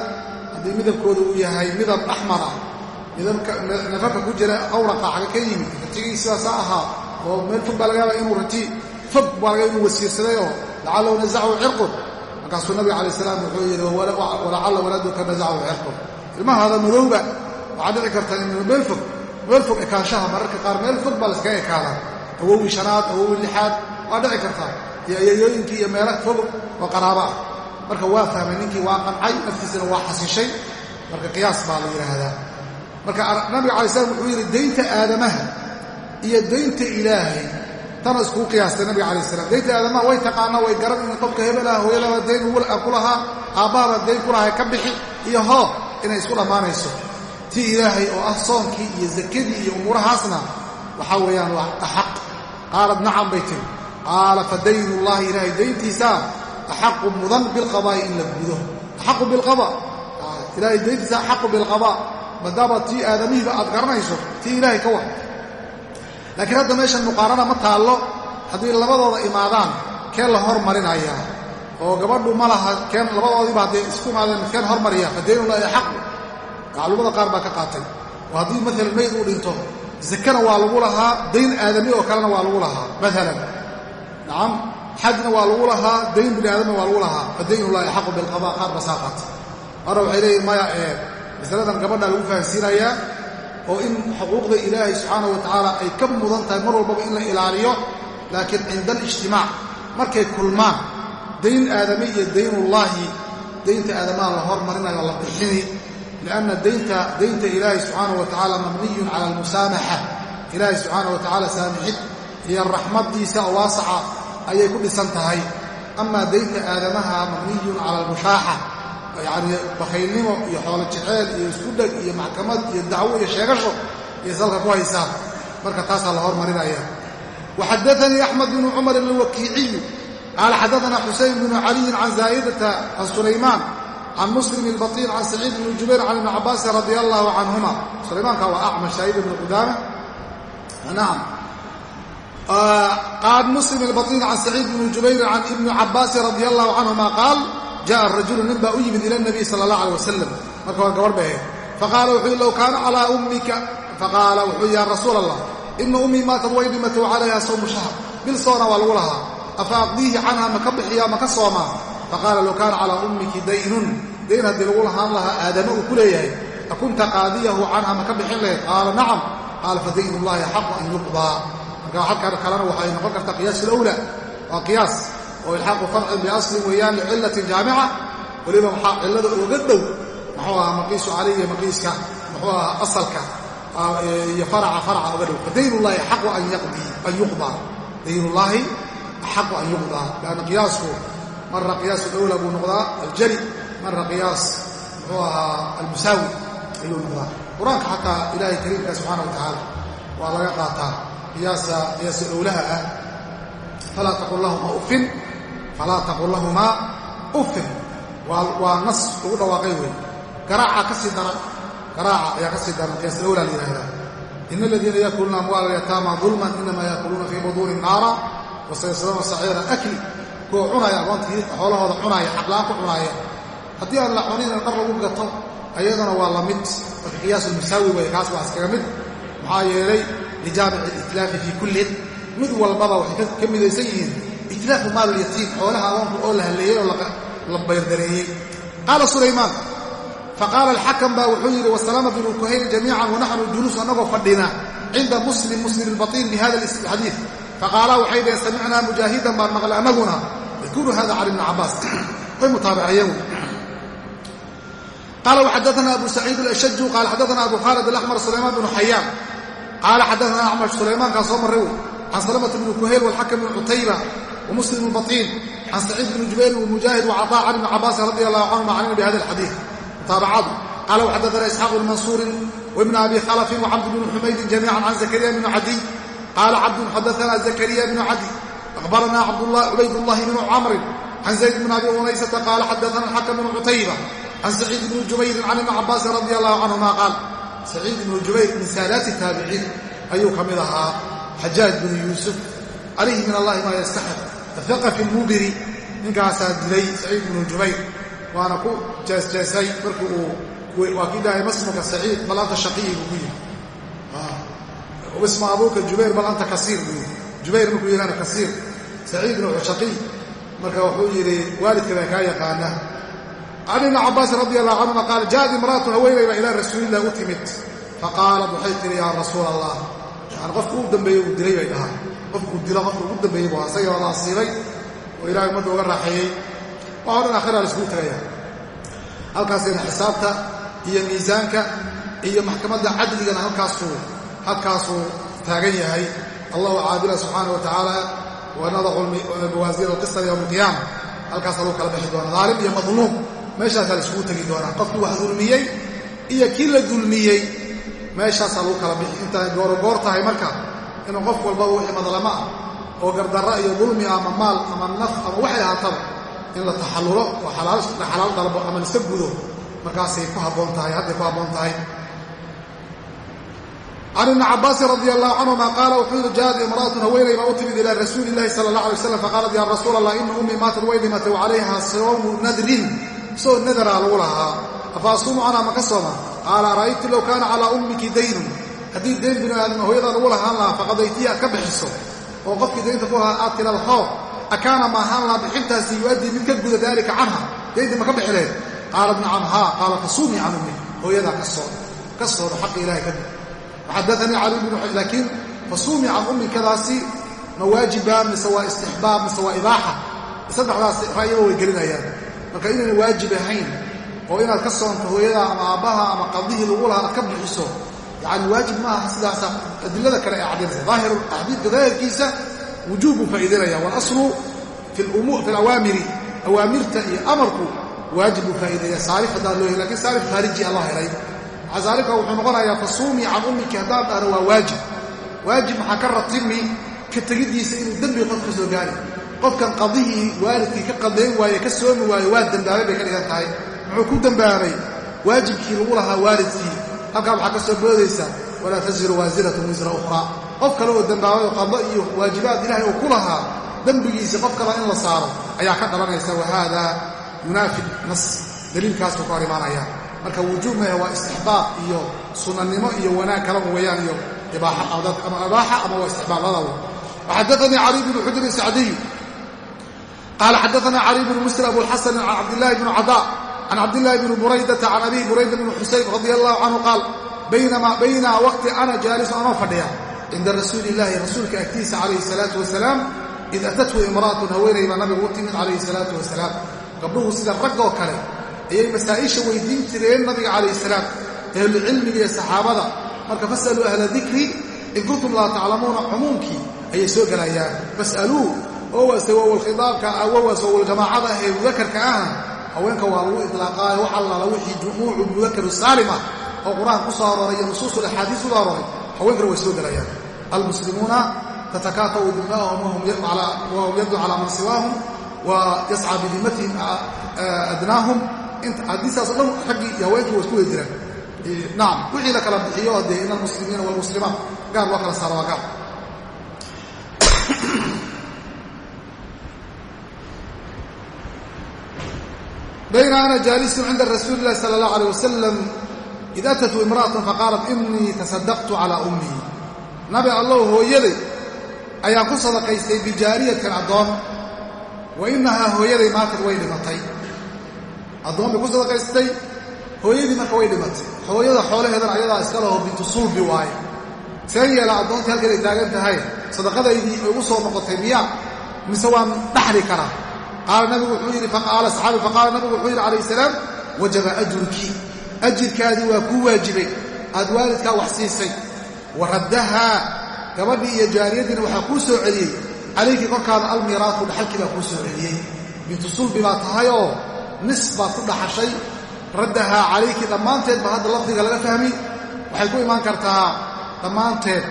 haddii midabkooda uu yahay midab axmar ah nafarka ku jira awraqa xaga ka yimid rantigii sidaasa ahaa oo meel fog baa laga yaaba inuu ranti fog baa laga inuu wasiirsaday oo lacalahu nazachu cirqun markaasuu nabiga alay salaam wuxuu yidhi walacalla waladuka nazachu cirqun ilmahaada madowba waxaa dhici karta in meel fog meel fog ekaanshaha mararka qaar meel fog baa laskaga ekaadaa awowi shanaad awowi lixaad waa dhici kartaa iyo ayayooyinkii iyo meelo fog oo qaraaba ah marka waa fahmay ninkii waa qancay naftiisana waa xasishay marka qiyaas baa la yidhaahdaa marka nabiga alay slam wuxuu yidhi daynta aadamaha iyo daynta ilaahay tana iskuu qiyaastay nabiga alay salam daynta aadamaha way taqaanaa way garan in qofka hebelaha hooyadaba dayn ku lahaa aabbahaba dayn ku lahay ka bixi iyo hoo inay isku dhammaanayso. Tii ilaahay oo ah soonkii iyo zakadii iyo umuurahaasna waxaa weeyaan waa axaq qaalad nacam bay tiri. Qaala fa daynullahi ilaahay dayntiisaa axaqu mudan bilqabaa'i in la gudo. Axaqu bilqaba ilaahay dayntiisa axaqu bilqaba maadaama tii aadamihiiba aad garanayso tii ilaahay ka war laakiin hadda meeshan muqaarana ma taallo. Haddii labadooda imaadaan keen la hormarinayaa. Oo gabadhu ma laha keen labadoodiiba hadday isku imaadeen keen hormariya fa daynullahi axaqu macluumada qaar baa ka qaatay. Oo haddii maalan mayd uu dhinto zakana waa lagu lahaa dayn aadami oo kalena waa lagu lahaa maalan nacam xajna waa lagu lahaa dayn bini aadamna waa lagu lahaa fa daynullahi axaqu bilqaba qaar basaa qaatay. Marna waxay leeyihiin maya ee masaladan gabadha lagu fahamsiinayaa oo in xuquuqda ilaahay wa tacaala ay ka mudan tahay mar walbaba in la ilaaliyo laakiin cinda alijtimaac markay kulmaan dayn aadami iyo daynullaahi daynta aadamaha la hormarinayo la bixini lianna daynta ilaahay subxaanahu wa tacaala mabniyun cala almusaamaxa. Ilaahay subxaanahu wa tacaala saamixid iyo raxmaddiisa waasaca ayay ku dhisan tahay. Amaa daynta aadamaha mabniyun cala almushaaxa yacni bakaylnimo iyo xoolo jeceel iyo isku dheg iyo maxkamad iyo dacwo iyo sheegasho iyo salka ku haysaa marka taasaa la hormarinaya waxadaanii axmed bnu cumar alwakiiciyu qaala xadaana xuseyn bnu caliyin can zaa'idata can sulaymaan can muslim ilbatiin can saciid bni jubayr can ibni cabaasin radia allahu canhuma sulaymaanka waa acmash saciid bnu qudaama nacam qaal muslim ilbatiin can saciid bni jubayr can ibni cabaasin radia allahu canhuma qaal jaءa rajulu nin baa u yimid ila nabiy sala allah alay wasalam marka waa gabarh bay ahayd faqaala wuxuu low kaana calaa ummika. Faqaala wuxuu ya rasuul allah ina ummii maatad way dhimatay calayha sawmu shahr. Bil soona waa lagu lahaa. Afa aqdiihi canha maka bixiyaa maka soomaa? Faqaala low kaana calaa ummiki daynun. Dayn haddii lagu lahaan lahaa aadama uu ku leeyahay. Akunta qaadiyahu canha maka bixin lahayd qaala nacam. Qaala fa dayn ullahi xaqu an yuqdaa. Marka halkan kalena waxay noqon kartaa qiyaas ilawla waa qiyaas oo ilxaaqu farcin biaslin weeyaan licillatin jaamica weliba waxaa cillada ooga dhow? Muxuu ahaa maqiisu calayhi maqiiska muxuu ahaa asalka iyo faraca faraca oga dhow. Fadaynullaahi axaqu an yuqdaa daynullaahi axaqu an yuqdaa lianna qiyaasku marra qiyaasu dawla buu noqdaa aljari marra qiyaas muxuu ahaa almusaawi ayuu noqdaa. Qur'aanka xataa ilaahay kariimka subxaana wa tacaala waa laga qaataa qiyaasa qiyaasa dowlaha ah. Falaa taqul lahuma uffin falaa taqul lahumaa uffin waa nas dhawaaqay wey garaaca ka sii daran garaaca ayaa ka sii daran qiyaas dawla la yihahdaa ina aladiina yaakuluuna amwaala alyataama dulman inama yaakuluuna fii buduuni naara wasayaslama saciira akli kuwa cunaya agoontii xoolahooda cunaaya xaqla-aan ku cunaaya haddii aan la cunin in dhar lagu gato ayadana waa la mid marka qiyaasulmusaawi wey kaas waa iskaga mid maxaa yeelay lijaamici alitlaafi fii kullin mid walbaba waxay ka midaysan yihiin itlaafu maalulyatiim xoolaha agoonka oo la halleeyey oo la bayrdareeyey qaala sulaymaan faqaala alxakam baa wuxuu yidhi wasalama bnu kuhayl jamiican wanaxnu juluus annagoo fadhina cinda muslim muslim ilbatiin bihada xadiid faqaalaa waxay dhaheen samicnaa mujaahidan baan maqlay annaguna yadkuru hada cali bni cabaas way mutaabiciyeen qaala waxadaana abu saciid alashaju qaala xadaana abu khaalid alaxmar sulaymaan bnu xayaan qaala xadaana acmash sulaymaankaa soo marray can salamata bni kuhayl walxakam bni cutayba wamuslim ilbatiin can saciid bni jubayr wmujaahid wacطaa can ibni cabaasin radi allahu canhuma canhum bihada alxadiid mutaabacadu qaala waxadaana isxaaq bni mansuurin wibni abi khalafin wacabd bni xumaydin jamiican can zakariya bni cadiy qaala cabdun xadaana zakariya bnu cadi akhbarana cubaydullahi bnu camrin can zayd bn abi unaysata qaala xadaana alxakam bnu cutayba can saciid bni jubayrin can ibni cabaasin radi allahu canhuma qaal saciid ibnu jubayr min saadaati taabiciin ayuu ka mid ahaa xajaaj binu yuusuf calayhi min allahi maa yastaxiq athaqafi lmubiri ninkaasaa dilay saciid bnu jubayr waana ku jeesjeesay markii uu waa kii dhahay masmuka saciid bal anta shaqiyi buu ku yidhi isma abuuka jubayr bal anta kasiir buu yidhi jubayr markuu yidhahna kasiir. Saciidna wuxuu shaqiy marka wuxuu yidhi waalidka baa kaa yaqaana. Can ibni cabaasin radi allahu canhuma qaal ja'ad imra'atu haweenay baa ilaa rasuulilah u timid. Faqaalat waxay tihi yaa rasuul allah yani qofku u dambeeyey uu dilay bay dhahaa qofkuu dilo qofku ugu dambeeyey bu asaga la asiibay oo ilahay ummadda uga raaxeeyey waa o dhan akhira tagaya. Halkaasina xisaabta iyo miisaanka iyo maxkamadda cadligana halkaasuu halkaasuu taagan yahay. Allahu caadila subxaana wa tacaala wanadacu mawaasiina alqista yowma alqiyaama halkaasa lagu kala bixi doona. Daalim iyo madluum meeshaasaa la tegi doonaa. Qofkii wax dulmiyey iyo kii la dulmiyey meeshaasaa lagu kala bixi intaay goorogoor tahay marka inuu qof walbaba wixii madlamo ah oo gardarra iyo dulmi ama maal ama naf ama waxay ahaataba in la taxallulo oo xalaal dalbo ama lisa gudo markaasay ku habboon tahay hadday ku habboon tahay. Can ibni cabaasin radi allahu canhuma qaala wuxuu yidhi jaad imra'atun haweenay baa u timid ilaa rasuuli illahi sala allah alay waslam faqaalat yaa rasuula allah ina ummii maatat way dhimatay wacalayha sawmu nadrin. Soo nadaraa lagu lahaa. Afa asuumu canha ma ka sooma qaala ara'ayti low kaana calaa ummiki haddii dayn binu aadama hooyadaa lagu lahaan lahaa faqadaytihi aad ka bixiso oo qofkii daynta ku lahaa aad tirada hoo akaana ma ahaan lahaa bixintaasi yu-addii mid ka guda daalika canha daynta ma ka bixileen qaalat nacam haa qaala fasuumii can ummi hooyadaa ka sooda ka sooda xaqa ilahay kadib waxadaanii cali bnu laakiin fasuumii can ummi kadaasi ma waajiba mise waa istixbaab mise waa ibaaxa. Saddexdaas ra'yaba way gelinayaan. Marka inayna waajib ahayn oo inaad ka soonto hooyada ama aabbaha ama qadihii lagu lahaa aad ka bixiso yani waajib ma aha sidaasa adilada kale ee caddaynaysa aahiru xadiidka daahirkiisa wujuub buu waalaslu fi alawaamiri awaamirta iyo amarku waajib buu saarif haddaan loo hel laakiin saarif khaariji a loo helay. Casaalifka wuxuu noqonayaa fasuumii can ummiki haddaan dhahno waa waajib. Waajib maxaa ka ratimi ka tegiddiisa inuu dembi qof soo gaari qofkan qadihii waalidkii ka qadayn waaye ka soomi waaye waa dembaabay bay ka dhigan tahay. Muxuu ku dembaabay waajibkii lagu lahaa waalidkii halkaa waxaa ka soo boodaysa walaa tasiru waasiratun wisra ukhraa. Qof kale oo dembaabay oo qado iyo waajibaad ilahay uu ku lahaa dembigiisa qof kale in la saaro ayaa ka dhalanaysa wahaada yunaafi nas. Daliilkaasuu ka hor imaanaya marka wujuub mehe waa istixbaab iyo sunannimo iyo wanaag kalaba weeyaan iyo ama ibaaxa ama waa istixbaab labadaba waxadaanii cali bnu xujrin sacdiy. Qaala xadaana cali bnu muslim abuxasan can cabdillahi bni cadaa can cabdillahi bni buraydata can abi burayda bni xusayn radi allahu canhu qaal bayna waqti ana jaalisun anoo fadhiya cinda rasuuli illahi rasuulka agtiisa calayhi salaatu wasalaam id atathu imra'atun haweenay baa nabigu u timid calayhi salaatu wasalaam gabdhuhu sida raggoo kale ayay masaa'isha weydiin jireen nabiga calayhi salaam ahlucilmiga iyo saxaabada marka fas'aluu ahla dikri in kuntum laa taclamuuna cumuumkii ayay soo gelayaan fas'aluu owaase wowalkhidaabka awowaas wowalgamaacada ahee mudakarka ahna haweenka waa lagu idlaaqaayo wax allaala wixii jumuucu mudakaru saalim oo qur'aanka ku soo arooray iyo nusuusul axaadiis u arooray haweenkana way soo gelayaan almuslimuuna tatakaatawu dima'ahum wahum yaddu calaa man siwaahum wa yascaa bidimatihim adnaahum. Haddii saasoo dhan raggii iyo haweenkii waa isku wada jiraan nacam wixii la kala bixiyo dee in almuslimiina walmuslimaat gaar loo kala saaro waa gaar bayna ana jaalisun cinda rasuuli illahi sala allah alيh wasalam id atathu imra'atun faqaalat inii tasadaqtu calaa ummii nabi allow hooyaday ayaan ku sadaqaystay bijaariyatin addoon wa inahaa hooyaday maatad way dhimatay addoon bay ku sadaqaystay hooyadii marka way dhimatay hooyada xoolaheedana ayadaa iska laho bintu sulbi waaye see yeela addoontii halkeed ay taagan tahay sadaqadaydii ay ugu soo noqotay miyaa mise waan dhaxli karaa qaala nabigu wuxuu yidhi qaala saxaabi faqaala nabigu wuxuu yidhi calayh salaam wajaba ajruki ajirkaadii waa kuu waajibay. Aad waalidkaa wax siisay. Wa raddahaa gabadhii iyo jaariyaddiina waxaa kuu soo celiyey. Calayki korkaada almiiraatu dhaxalkii baa kuu soo celiyey. Bintu sulbi baa tahay oo nis baad ku dhaxashay. Raddahaa calayki dhammaanteed ba hadda lafdiga laga fahmi. Waxay ku imaan kartaa dhammaanteed.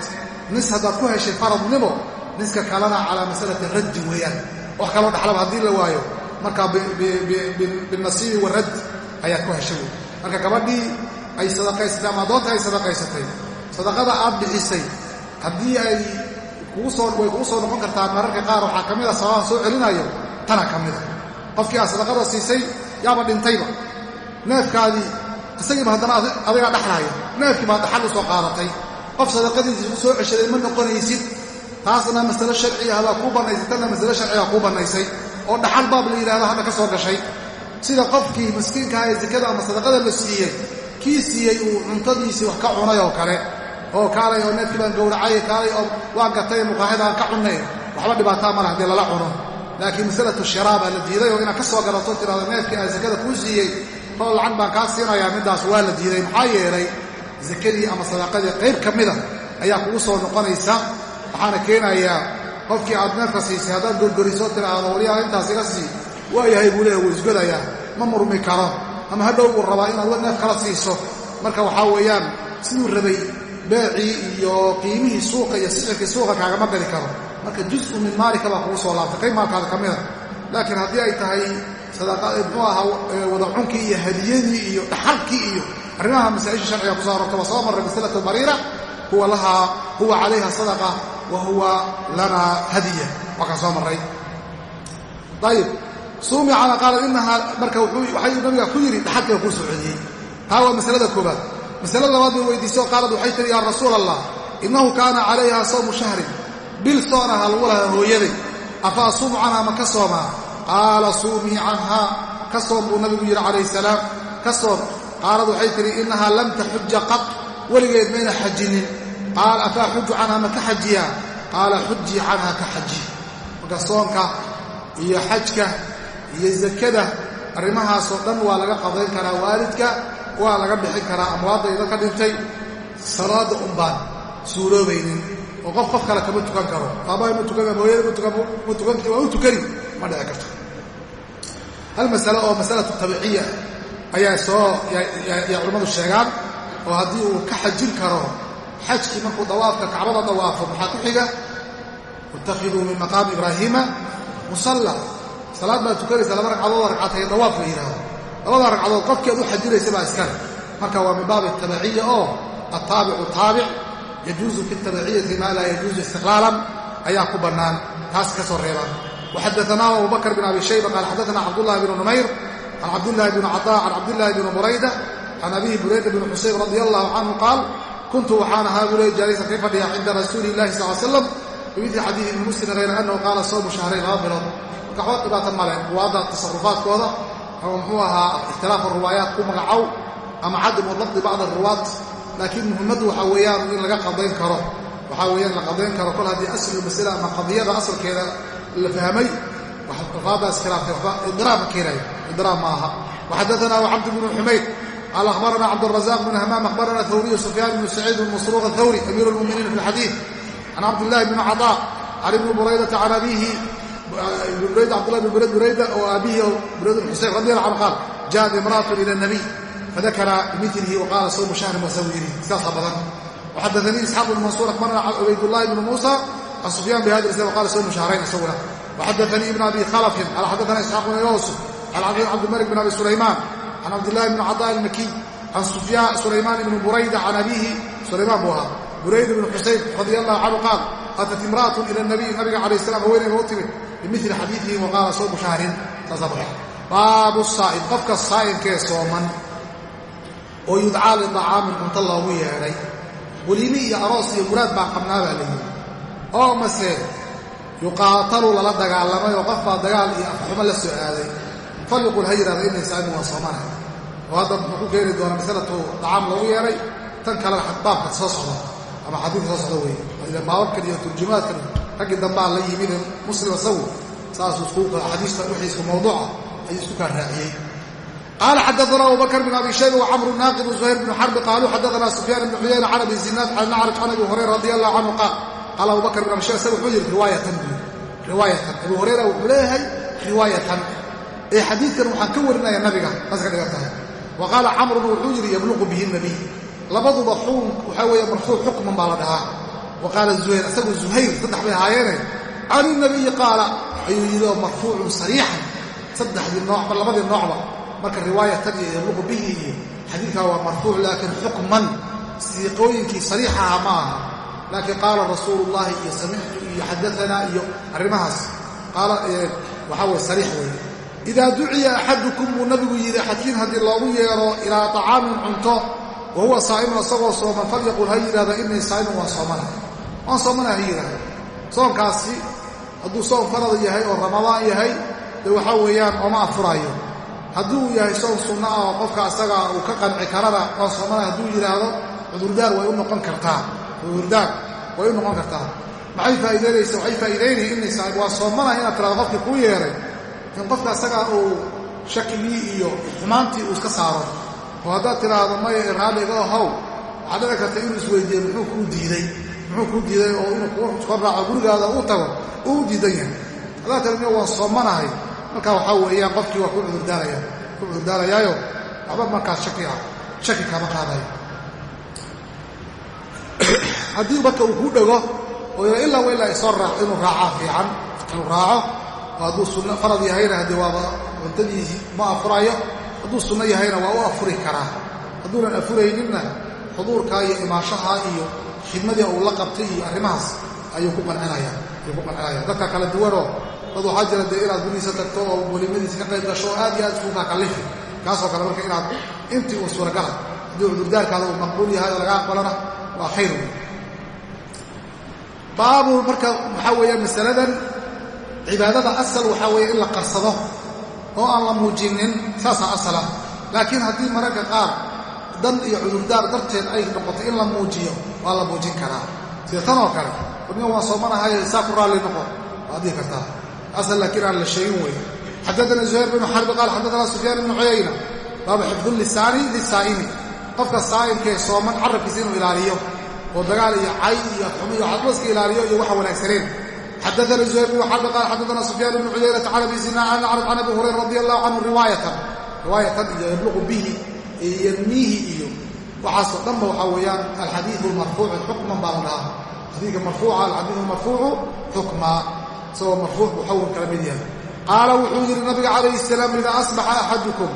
Nis haddaad ku heshay faradnimo niska kalena calaa masalati raddi weeyaan wax kaloo dhaxlaba haddii la waayo markaa binasiibi waradd ayaad ku heshay. Marka gabadhii ay sadaqaysatay ama addoonta ay sadaqaysatay sadaqada aad bixisay haddii ay kugu way kugu soo noqon kartaa mararka qaar waxaa ka mida sababaha soo celinayo tana ka mida qofkii aad sadaqada siisay yaaba dhintayba. Neefkaadii isagiiba haddana adigaa neefkii baa dhaxal u soo qaadatay. Qof sadaqadiisii u soo ceshaday ma noqonaysid taasna masale sharciga baa kuu bannaysay tanna masale sharciga kuu bannaysay oo dhaxal baab la yidhahdo hadda ka soo gashay. Sida qofkii miskiinkaha ee zakada ama sadaqada la siiyey kii siiyey uu cuntadiisii wax ka cunay oo kale. Oo kaalay oo neefkii baan gowracay kaalay oo waan gatay muqaahida aan ka cunnay waxba dhibaataa ma leh haddii lala cuno. Laakiin masalatu shiraa baa la diiday oo inaad ka soo galato tirahdo neefkii aan zakada kuu siiyey oo lacag baan kaa siinayaa middaas waa la diiday. Maxaa yeelay zakadii ama sadaqadii qayb ka mida ayaa kugu soo noqonaysa waxaana keenayaa qofkii aad neefka siisay haddaad gorgoriso tiraahdo waliyaa intaas iga sii. Waa yahay buu leeya wuu isgodayaa ma murmi karo ama hadhow buu rabaa inaad neef kala siiso. Marka waxaa weeyaan siduu rabay beecii iyo qiimihii suuqa iyo sicirkii suuqa kaagama gadi karo. Marka juzu min maalika baa kugu soo laabtay qayb maalkaada ka mida laakiin haddii ay tahay muxuu ahaa wadacunkii iyo hadiyadii iyo dhaxalkii iyo arrimaha masaa'isha sharciga kuso arorta waa soo marray huwa lahaa huwa calayha sadaqa wa huwa lanaa hadiya waa kaan soo marray ayib suumicana qaala inahaa marka waxay nabiga ku yidhi dhaxalkiiba kuu soo celiyey taa waa masalada koobaad masalada labaad bay weydiisay oo qaalad waxay tihi yaa rasuula allah innahu kaana calayha sawmu shahrin bil soonaha lagu lahaa hooyaday afa asuumu canha ma ka soomaa qaala suumii canhaa ka soom buu nabigu yidhi calayh salaam ka soom qaalad waxay tihi innahaa lam taxuja qad weligeed mayna xajinin qaal afaa xuju canha ma ka xajiyaa? Qaala xujii canha ka xaji marka soonka iyo xajka iyo zakada arrimahaasoo dhan waa laga qadayn karaa waalidka waa laga bixin karaa amwaadayda ka dhintay. Salaada umbaan suuroobaynin. Oo qof qof kale kama tukan karo. Aabbahay ma tukan tukan waa u tukani. Ma dhici karto. Hal masale oo masalatu tabiciya ayaa soo yaa culimmadu sheegaan oo haddii uu ka xajin karo xajkii markuu dawaafka kacbada dawaafo maxaa ku xiga? Ittakhiduu min maqaami ibraahiima musalla. Salaad baad tukanaysa laba ragcadood ragcatay dawaaf la yidhaahdo labada ragcadood qofkii aad u xajinaysa baa iskale marka waa min baabi tabiciya oo attaabicu taabic yajuuzu fi tabiciyati maa laa yajuuzu istiqlaalan ayaa ku bannaan. Taas ka soo reebaan waxadaanaa abu bakr bin abi shayba qaal xadaana cabdullahi bnu numayr can cabdillahi bni caطaa can cabdillahi bni burayda can abihi burayda bni xuseyn radi allahu canhu qaal kuntu waxaan ahaa buu leey jaalisan kay fadhiya cinda rasuuli illahi sal slam bimidli xadiidi ibni muslim hayra annahu qaala sawmu shahrayn laba bilood marka waxba dhibaata male ruwaadda tasarufaadkooda ama muxuu ahaa ikhtilaafu riwaayaat ku magacow ama cadamu dabdi bacd aruwaat laakiin muhimmaddu waxaa weeyaan in laga qadayn karo. Waxaa weeyaan la qadayn karo kol haddii aslu masala ama qadiyada asalkeeda la fahmay ruwaaddaas khilaaftay waxba idiraab ma keenayo idiraab ma aha. Waxadaanaa cabd bnu xumayd qaal akhbarana cabdالrazaq bn hamaam akhbarana thawriyu sufyaan bnu saciid bn masruuq athawri amiir اlmuminiin fi اlxadiid can cabdillahi bni caطaa can ibni buraydata can abihi burayd cabdullah bn burayda oo aabihi burayd bn xuseyn radi allah canhu qaal jaءat imra'atu ila الnabiy fadakara bimilihi waqaala sawmu shahrin wasawu yidhi sidaasaa badan waxadaanii isxaaq bn mansuur akhbarana cubaydullahi bn muusa can sufyaan bihada islam waqala sawmu shahrayn isaguna waxadaanii ibn abi khalafin qaala xadaana isxaaq bn yuusuf can cabdilmalik bn abi sulaymaan can cabdillahi bni caطaa ilmakiy can sulaymaan ibni burayda can abiihi sulaymaan buu ahaa burayda bn xuseyn radi allahu canhu qaal atat imra'atun ila nabiy nabiga calayh salam haweenayba u timid bimili xadiidihi wa qaala sawmu shahrin saasaa baa baabu saa'im qofka saa'imkee sooman oo yudcaa lidacaamin cunto loogu yeedhay weliimi iyo aroos iyo muraad baan qabnaa baa layidhi oo mase yuqaatalu lala dagaalamay oo qof baa dagaal iyo afxumo la soo aaday falliqul ha yidhahda inay saa'imin waa soomanahay oo hadda muxuu keeni doonaa masalatu dacaam loogu yeedhay tan kalena baabka soo socda ama xadiidka soo socda weeye. Baababkan iyo turjumaadkan. Raggii dambaa la yimid muslim isagu saasuu iskuxadiista wixiisu mawduuca ayuu isku kaa raaciyey. Qaala xadaana abu bakr bn abi shayba wcamru naaqib zuhayr bn xarbi qaaluu xadaana sufyaan bn xuyayna can abi zinaad can nacrif can abi hurayra radi allahu canhu qaal. Qaala abu bakr bn abi shayba isaga wuxuu yidhi riwaayatan riwaayatan. Abu hurayra wuxuu leeyahay riwaayatan ee xadiidkan waxaan ka warinaya nabiga taas ka dhigan tahay. Wa qaala camrun wuxuu yidhi yabluqu bihi nabiy. Labaduba xuun waxaa weeye marfuuc xukman baa la dhahaa. Wa qaala zuhayr isagu zuhayr saddex bay ahaayeene can inabiyi qaala ayuu yidhi oo marfuucun sariixan. Saddexdii noocba labadii noocba. Marka riwaayatan iyo yabluqu bihi iyo xadiidkaa waa marfuuc laakiin xukman siiqooyinkii sariixaha ma aha. Laakiin qaala rasuulu llahi iyo samictu iyo xadaanaa iyo arrimahaas. Qaala waxaa weye sariix weeye idaa duciya axadukum buu nabigu yidhi xadkiin haddii loogu yeero ilaa طacaamin cunto wa huwa saa'imun isagoo sooman falyaqul ha yidhahda inii saa'imun waan soomana waan soomana ha yidhahda soonkaasi hadduu soon farada yahay oo ramadaan yahay dee waxaa weeyaan ooma afuraayo hadduu yahay soon sunno ah oo qofka asaga uu ka qanci karana waan soomana hadduu yidhaahdo cudurdaar way u noqon kartaa cudurdaar way u noqon kartaa maxay faa'iidaynaysa waxay faa'iidaynaya waan soomana inaad tirahdo qofkii kuu yeeray in qofka asagaa uu shakigii iyo xumaantii uu iska saaro. Oo haddaad tidhaahdo maya raalliga how waxaad dhici karta inuu isweydiiye muxuu kuu diiday? Muxuu kuu diiday oo inuu kuu raaco gurigaada u tago? Uu diidan yahay. Haddaad tira waan soomanahay marka waxaa weeyaan qofkii waa ku cudurdaaraya ku cudurdaarayaayo waxba markaas shaki ah shaki kama qaadayo. Haddii marka uu kuu dhego oo ilaa ilaa isoo raac inuu raacaa fiican inuu raaco hadduu sunno farad yahayna haddii waaba cuntadiisii ma afurayo hadduu sunno yahayna waa u afuri karaa. Hadduunan afurayninna xuduurkaa iyo imaashaha iyo khidmadii uu la qabtay iyo arrimahaas ayuu ku qancinaya ayuu ku qancinaya dadka kala duwanoo dad waxaa jira dee inaad gurigiisa tagto oo welimadiisa ka qayb gasho oo aad iyo aad iskuukaa kallifi kaasoo kale marka inaad intii uu suuragala haddii cudurdaarkaada uu maqbuul yahay oo laga aqbalana waa khayr wey baabu marka waxaa weeya masaladan cibaadada asal waxaa weeye in la qarsado oo aan la muujinin saasaa asala. Laakiin haddii mararka qaar dan iyo cudurdaar darteed ay noqoto in la muujiyo waa la muujin karaa. Sida tan oo kale? Warniga waan soomanahay saa ku raalli noqo. Waad dhihi kartaa. Asal laakiin aan la sheegin wey xaddaana zuhayr binu xarbi qaal xaddaana sufyaan ibnu cuyayna baabu xifdu lisaani lisaa'imi. Qofka saa'imkee sooman carabkiisa inuu ilaaliyo oo dagaal iyo cay iyo afxumo iyo cadbaska ilaaliyo iyo waxa wanaagsaneen xaddaana zuhayr xarbi qaal xaddaana sufyaan ibnu cuyaynata can abi sinaan can abi hurayra radi allahu canhu riwaayatan riwaayatan iyo yabluqu bihi yrmiihi iyo waxaasoo dhanba waxaa weeyaan alxadiiu marfuucu xukman baa la dhahaa xadiika marfuuca alxadiiu marfuucu xukma isagoo marfuuc buu xawr kala mid yahay qaala wuxuu yidhi nabiga calayhi salaam idaa asbaxa axadukum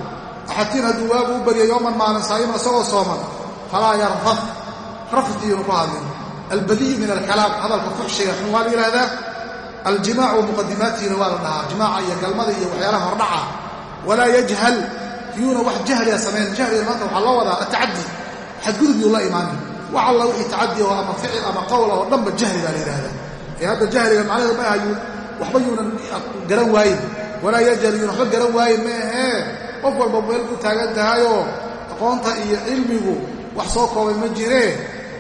axadkiin hadduu waagu u barya yowman maalin saa'iman isagoo sooman falaa yarfad raftiinu ku hadlin albadii'u min alkalaam hadalka fuxshiga xun waa la yidhaahdaa aljimaacu muqadimaatiina waa la dhahaa. Jimaaca iyo galmada iyo waxyaalaha hordhaca. Walaa yajhal. Yuuna wax jahliga samayn jahliga maanta waxaa loo wadaa atacadi xadgudub yuu la imaanin. Wax alla wixii tacadi oo ama ficil ama qowla oo dhanba jahli baa la yidhahdaa ee hadda jahliga macnaheedu ma aha waxba yuunan garan waayin. Walaa yajhal yuuna waxba garan waayin ma ahee qof walba meel ku taagan tahayoo aqoonta iyo cilmigu wax soo koobay ma jiree.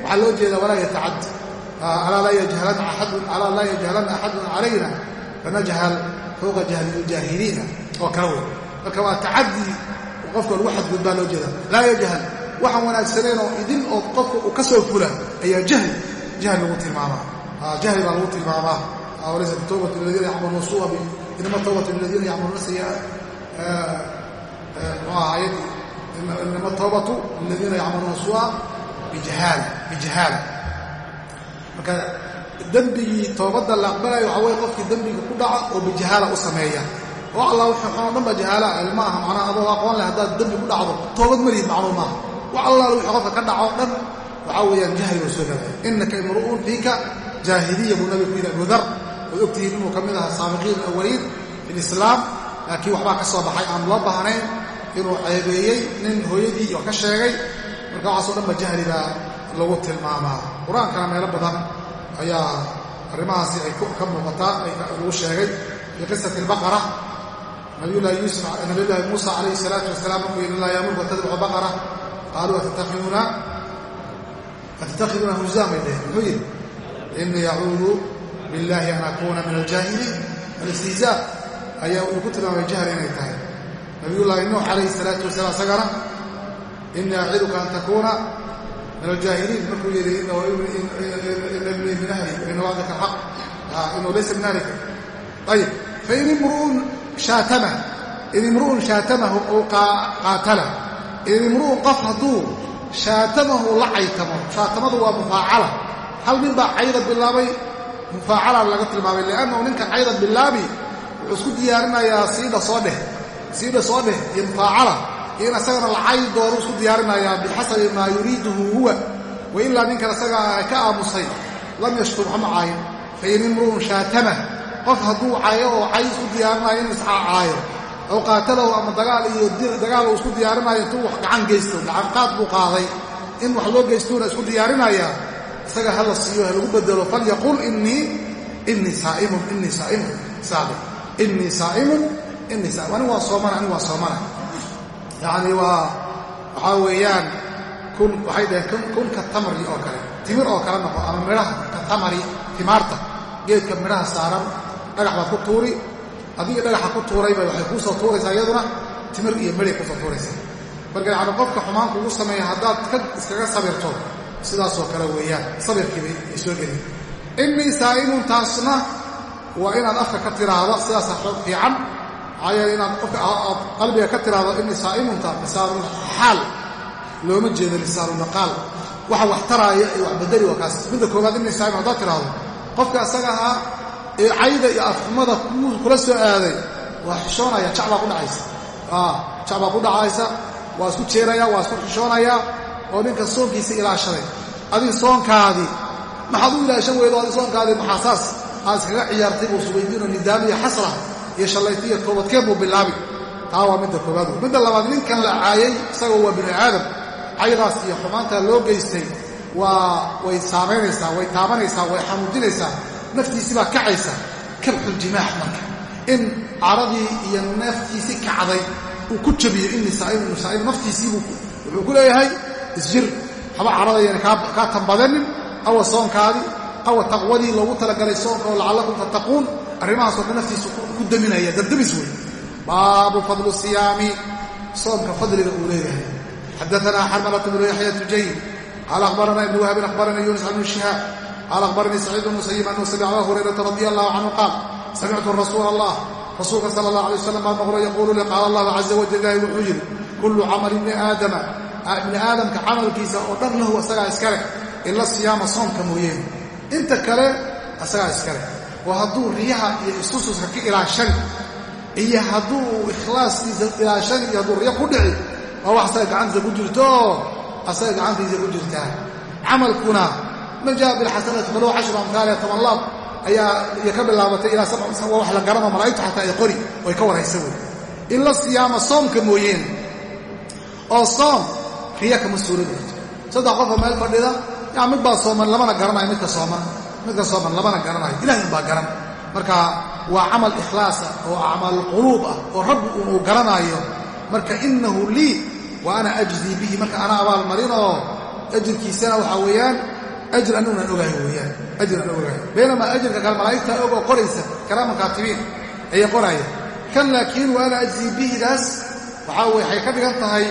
Waxaa loo jeedaa walaa yatacadi alaa laa yajhalanna axadun calayna fanajhal fowqa jahli ljaahiliina oo kala wey marka waa tacadi qofka lagu xadgudbaa loo jeeda laa yajhal waxaan wanaagsaneen oo idin oo qofka uu ka soo fula ayaa jahli jahli lagu tilmaamaa jahli baa lagu tilmaamaa walaysa tawbatu liladiina yacmaluuna suua inama tawbatu liladiina yacmaluuna sayi'aat muxuu ahaayad inama tawbatu liladiina yacmaluuna suua bijahaala marka dembigii toobadda la aqbalayo waxaa weye qofkii dembiga ku dhaca oo bijahaala u sameeya. Oo alla wixii xunoo dhan jahaala ilma aha macnaha adoo aqoon leh haddaad dembi ku dhacdo toobad malihid macluum maaha wax allaala wixii qofka ka dhaco dhan waxaa weeyaan jahli oo soo galaya innaka imru'un fiika jaahiliya buu nabiga ku yidhi abudar waad ogtihiin inuu ka mid ahaa saabiqiin alawaliin fi laakiin waxbaa ka soo baxay aan loo baahnayn inuu ceebeeyey nin hooyadii iyo ka sheegay. Marka waxaasoo dhan jahli baa lagu tilmaamaa. Qur'aankana meelo badan ayaa arrimahaasi ay ka muuqataa lagu sheegay. Fii qisati albaqara nabiyullaahi muusa calayhi salaatu wasalaam markuu yidhi laa yaamurka tadbaxu baqara. Qaaluu atattakhiduuna huzaan bay dheheen muxuu yidhi innii yacuudu billaahi an akuuna min aljaahiliin. Alistihzaa ayaa uu ku tilmaamay jahli inay tahay. Nabiyullaahi nuux calayhi salaatu wasalaam isagana innii aciduka an takuuna min aljaahiliin markuu yidhi ibnii min ahli ina wacdaka xaq inuu laysa min ahlika ayib fain imru'un shaatama in imru'un shaatamahu ou qaatala in imru'un qof hadduu shaatamahu la caytamo shaatamadu waa mufaacala hal nin baa cayda bilaabay mufaacala laga tilmaamay li'annahu ninkan cayda bilaabi wuxuu isku diyaarinayaa siidha soo dheh siidha soo dheh iyo in asagana lacay dooru isku diyaarinayaa bixasabi maa yuriiduhu huwa wa ilaa ninkan isaga ka aamusay lam yashtur waxma caayin. Fain imru'un shaatamah qof hadduu cayo oo cay isku diyaarinayo inuu iscaayo aw qaatalahu ama dagaal iyo dagaal uu isku diyaarinayo intuu wax gacan geysto gacanqaad buu qaaday in wax loo geystuuna isku diyaarinayaa isaga ha la siiyo ha lagu bedelo falyaqul innii innii saa'imun innii saa'imun saabi innii saa'imun saa'im anigu waa soomana anigu waa soomana yacni waa waxaa weeyaan waxay dhaheen kun ka tamri oo kale. Timir oo kale noqo ama midhaha ka tamari timaarta. Geedka midhaha saaran dhagax baad ku tuuri adiga dhagaxa ku tuurayba waxay kuu soo tuuraysaa iyaduna timir iyo midhay ku soo tuuraysaa. Marka yacni qofka xumaan kugu sameeya haddaad ka iskaga sabirto sidaasoo kale weeyaan sabirkiibay ay soo gelin. Innii saa'imun taasna waa inaad afka ka tiraahdo sidaasa fiican maxaa yeele inaad qofka aad qalbiga ka tiraahdo innii saa'imunta misaabul xaal looma jeedo lisaanu naqaal waxa wax taraaya ee wax bedeli waa kaas. Midda koowaad ibni saa'im haddaad tidhaahdo qofka asaga ahaa ee cayda iyo afxumada kula soo aaday waa xishoonaya jacbaa ku dhacaysa. Jacbaa ku dhacaysa waa isku jeeraya waa isku xishoonayaa oo ninka soonkiisa ilaashaday. Adiga soonkaadii maxaad u ilaashan weydo adi soonkaadii maxaasaas aad iskaga ciyaartay buu subaydiino nidaam iyo xasra iyo shallayta iyo toobadkeen buu bilaabi? Taa waa midda koowaad midda labaad ninkan la caayay isagoo waa bini aadam. Caydaas iyo xumaantaa loo geystay waa way saamaynaysaa way taabanaysaa way xanuujinaysaa naftiisii baa kacaysa kabxuljimaax marka. In caradii iyo naftiisii kacday uu ku jabiyo in nisaa'ibu nisaa'ibu naftiisiibuu wuxuu ku leeyahay isjir haba caradayana kaa tambadanin awa soonkaadii awa taqwadii loogu talagalay soonka oo lacallakum tattaquun arrimahaasoo dhan naftiisu ku daminaya dabdamis wey baabu fadlu siyaami soomka fadliga uu leeyahay. Xadaanaa xarmalata bnu yaxya tujayn qaala akhbaranaa ibnu wahabin akhbarana yunis bnu shihaab qaala akhbaranii saciid bnu musayib anuu samica abaa hurayrata radi allahu canhu qaal samictu rasuula allah rasuulka sala allah alay wasalam baa maqlo yaquulu li qaala allahu caza wajal ilahi wuxuu yidhi kullu camali ibni aadama ibni aadamka camalkiisa oo dhan lahu asagaa iskale ila siyaama soomka mooyeene inta kale asagaa iskale oo hadduu riyaha iyo istususka ka ilaashan iyo hadduu ikhlaaskiisa ilaashan iyo hadduu riyo ku dhici waa wax asaga gacantiisa ku jirto asaga gacantiisa ku jirtaa camalkuna man jaa bilxasanati falahu cashru amhaaliha toban laab ayaa iyo ka bilaabatay ilaa waa wax la garano malaa'igtu xataa ay qori oy ka warhaysa wey. Ila siyaama soomka mooyeene oo soom riya kama suura jirto saddex qofoo meel fadhida yaa mid baa sooman lamana garanayo midka sooman. Midka sooman lamana garanayo. Ilahay unbaa garan. Marka waa camal ikhlaasa oo acmaalulquluub ah oo rabbi uu garanaayo marka inahu lii wa ana ajzii bihi. Marka ana abaalmarinoo ajirkiisana waxaa weeyaan ajir anigunan ogahay weeyaan. Ajir aan ogahay. Baynamaa ajirka kale malaa'igta og oo qoraysa karaama kaatibiin ayay qoraaya kan laakiin wa ana ajzii bihidaas waxaa waxay ka dhigan tahay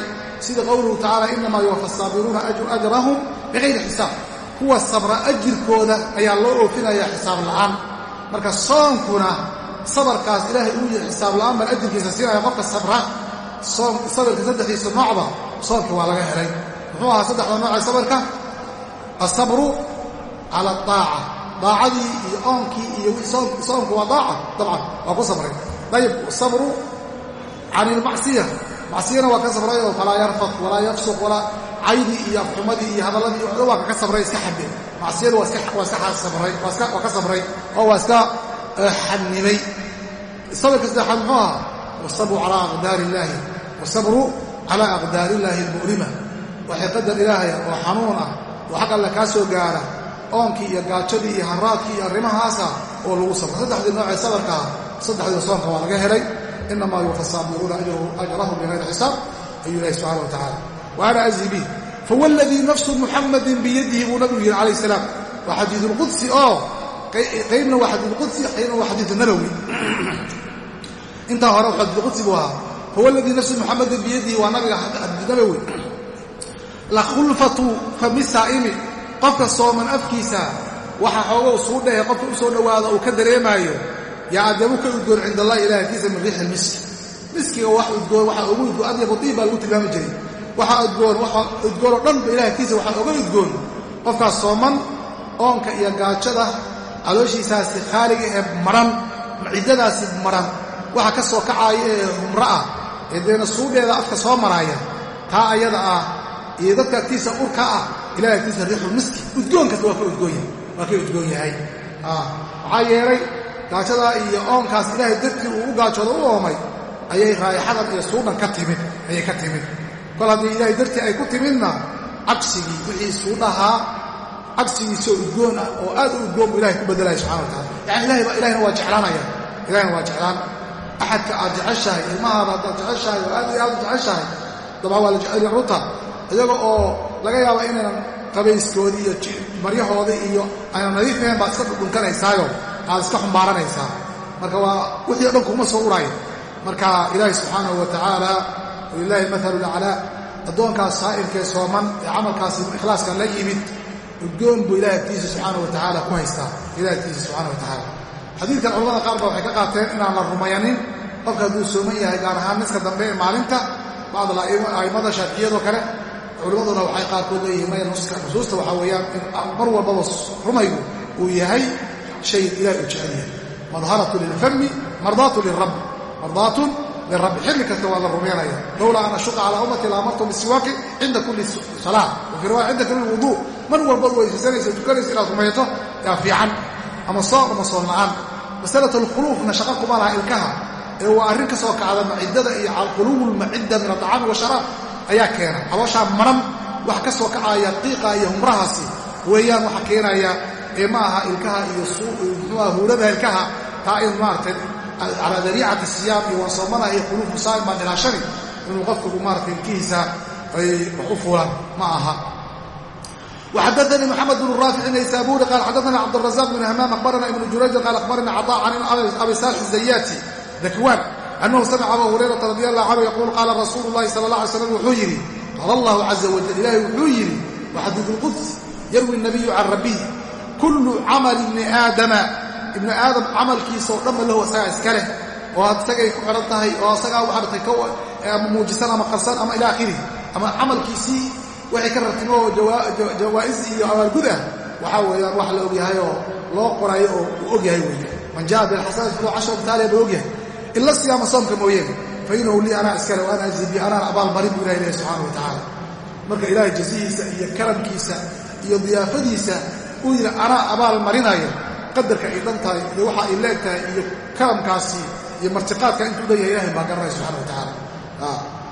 sida qowluhu tacaala inamaa yuwafa asaabiruuna ajrahum bikayri xisaab kuwa sabra ajirkooda ayaa loo oofinayaa xisaab la'aan marka soonkuna sabarkaas ilaahay uu yihi xisaab la'aan baan ajirkiisa siinaya qofka sabra sabirka saddexdiisa noocba soonka waa laga helay muxuu ahaa saddexda nooc ee sabarka asabru cala aaca daacadii iyo oonkii iyo soonku waa daaca dabcan waa ku sabray dayib sabru can ilmacsiya macsiyana waa ka sabray oo falaa yarfaq walaa yafsuq walaa caydii iyo afxumadii iyo hadalladii o waa ka sabray iska xabe macsiyadu waa ka sabray oo waa iska xannibay. Sabirka saddexaad muxuu ahaa? Wasabru calaa aqdaari illaahi wasabru calaa aqdaari illaahi almu'lima. Waxay qadar ilaahaya oo xanuun ah oo xaq alle kaa soo gaara oonkii iyo gaajadii iyo haraadkii iyo arrimahaasa oo lagu sabro. Saddexdii noocee sabarkaa saddexdii soonka waa laga helay. Inamaa yuwafa saabiruuna ajrahum bigayri xisaab. Ayuu ilahi subxana wa tacala wa ana azii bih fawladii nafsu muxamadin biyadihi buu nabigu yidhi calayh salaam waa xadiiulqudsi oo qaybna waa xadiiulqudsi qaybna waa xadiiu nabowi intaa hore xadiiulqudsi buu ahaa. Fawladii nafsu muxamadin biyadihi waa nabiga xadiiu nabowi la khulfatu fami saa'imi qofka sooman afkiisa waxa xoogow suu dhahe qofka u soo dhowaado uu ka dareemaayo yaa adabu ka udgoon cind allahi ilahi agtiisa min riixi miski. Miskiga wax udgoon waxaa ugu udgoon waxaa udgoon waxa udgoonoo dhan ba ilahi agtiisa waxaa oga udgoon. Qofkaas sooman oonka iyo gaajada calooshiisaasi khaaliga ee maran maciddadaasi maran waxa ka soo kacaaya ee humro ah ee deena suudheeda afka soo maraaya taa ayada ah iyo dadka agtiisa urka ah ilahi agtiisa riixul miski udgoonkasta waa ka udgoonyahay waa ka udgoon yahay. Maxaa yeelay gaajadaa iyo oonkaas ilaahay dartii uu u gaajooda u oomay ayay raa'ixadan iyo suudhan ka timid ayay ka timid kol haddii ilaahay dartii ay ku timidna cagsigii wixii suudhahaa cagsigiisoo udgoon ah oo aad u udgoon buu ilahay ku beddelaya subxana wa tacala yacani ilahay baa ilahina waa jeclaanaya. Ilahina waa jeclaan. Axadka aad jeceshahay ilmahaada haddaad jeceshahay oo aad iyo aad u jeceshahay dabcan waa la jecel ruta iyaga oo laga yaaba inaynan qabayskoodii iyo maryahoodii iyo aynan nadiifahayn baad iska dhudhunkanaysaayo aad iska xumbaaranaysaa marka waa wixii o dhan kuma soo uraayo. Marka ilaahi subxaanahu wa tacaala walilaahi almathalu laclaa addoonkaas saa'irkee sooman ee camalkaasi ikhlaaska la yimid udgoon buu ilahi agtiisa subxaana wa tacaala ku haystaa. Ilahi agtiisa subxana wa tacaala xadiidkan culamada qaar ba waxay ka qaateen inaan la rumayanin. Qofka hadduu sooman yahay gaar ahaan niska dambe ee maalinta bacd a'immada shaaficiyadoo kale culimmaduna waxay qaarkood leeyihiin maya nusuusta waxaa weeyaan in mar walbaba rumaygu uu yahay shay ilaah uu madharatu lilfami mardaatu mardaatun lirabbi xilli kasta waa la rumaynaya lowlaa an ashuqa calaa ummati la amartu bisiwaaki cinda kulli salaa wa fii riwaya cinda kulli wuduu mar walbaad weysasanaysa tukanaysa inaad rumayto yaa fiican. Ama soon ama soon la'aan. Masalatu alkhuluufna shaqa kuma laha ilkaha. Ee waa arrin ka soo kacda maciddada iyo quluubu lmacidda min alطacaami washaraab ayaa keena. Calooshaa maran wax ka soo kacaya qiiqa iyo humrahaasi. Weeyaan waxa keenaya ee ma aha ilkaha iyo muxuuha huurada ilkaha calaa dariicati siyaam iyo wansoomanaha iyo quluubu saa'im baan ilaashani inuu qofku maaratay ilkihiisa ay wax u fuulaan ma aha وxadثnي محamed بن rاafic naysaburi qal xadثna cبدالرزاq بن hmام أخbarna iبن jurayج qal أخbarna cطاء can abi saalح الزayاti dakwan أنhu samca abا هurayرaةa رadي الله canه yquل qaala rasuul الlahi salى الله عlay slam wuxuu yidhi qaala الlah عaزa وaجل ilahi wuxuu yidhi وxadiiث الquds yarwi النabiyu can rabih kulu camal ibni aadama ibni aadam camalkiisa oo dhanba lahu isagaa iska leh oo isagay ku xihan tahay oo isagaa waxaartay ama muujisan ama qarsan ama ila akhirih ama camalkiisii waxay ka ratimo oo jawaa'is iyo abaalgud ah waxaa weeyaan wax la ogyahayoo loo qorayo oo uu ogyahay weeye. Man jaa bilxasanati falahu cashra amtaaliha buu ogyahay. Ila siyaama soomka mooyeene fa inahu lii anaa iskale wa ana ajzi bi anaan abaalmarin buu ilahi leeyahy subxana wa tacaala marka ilaahay jazihiisa iyo karamkiisa iyo diyaafadiisa uu yidhi anaa abaal marinaya qadarka ay dhan tahay iyo waxa ay leeg tahay iyo karamkaasi iyo martiqaadka intuu leeyahay ilahay baa garanaya subxana wa tacaala.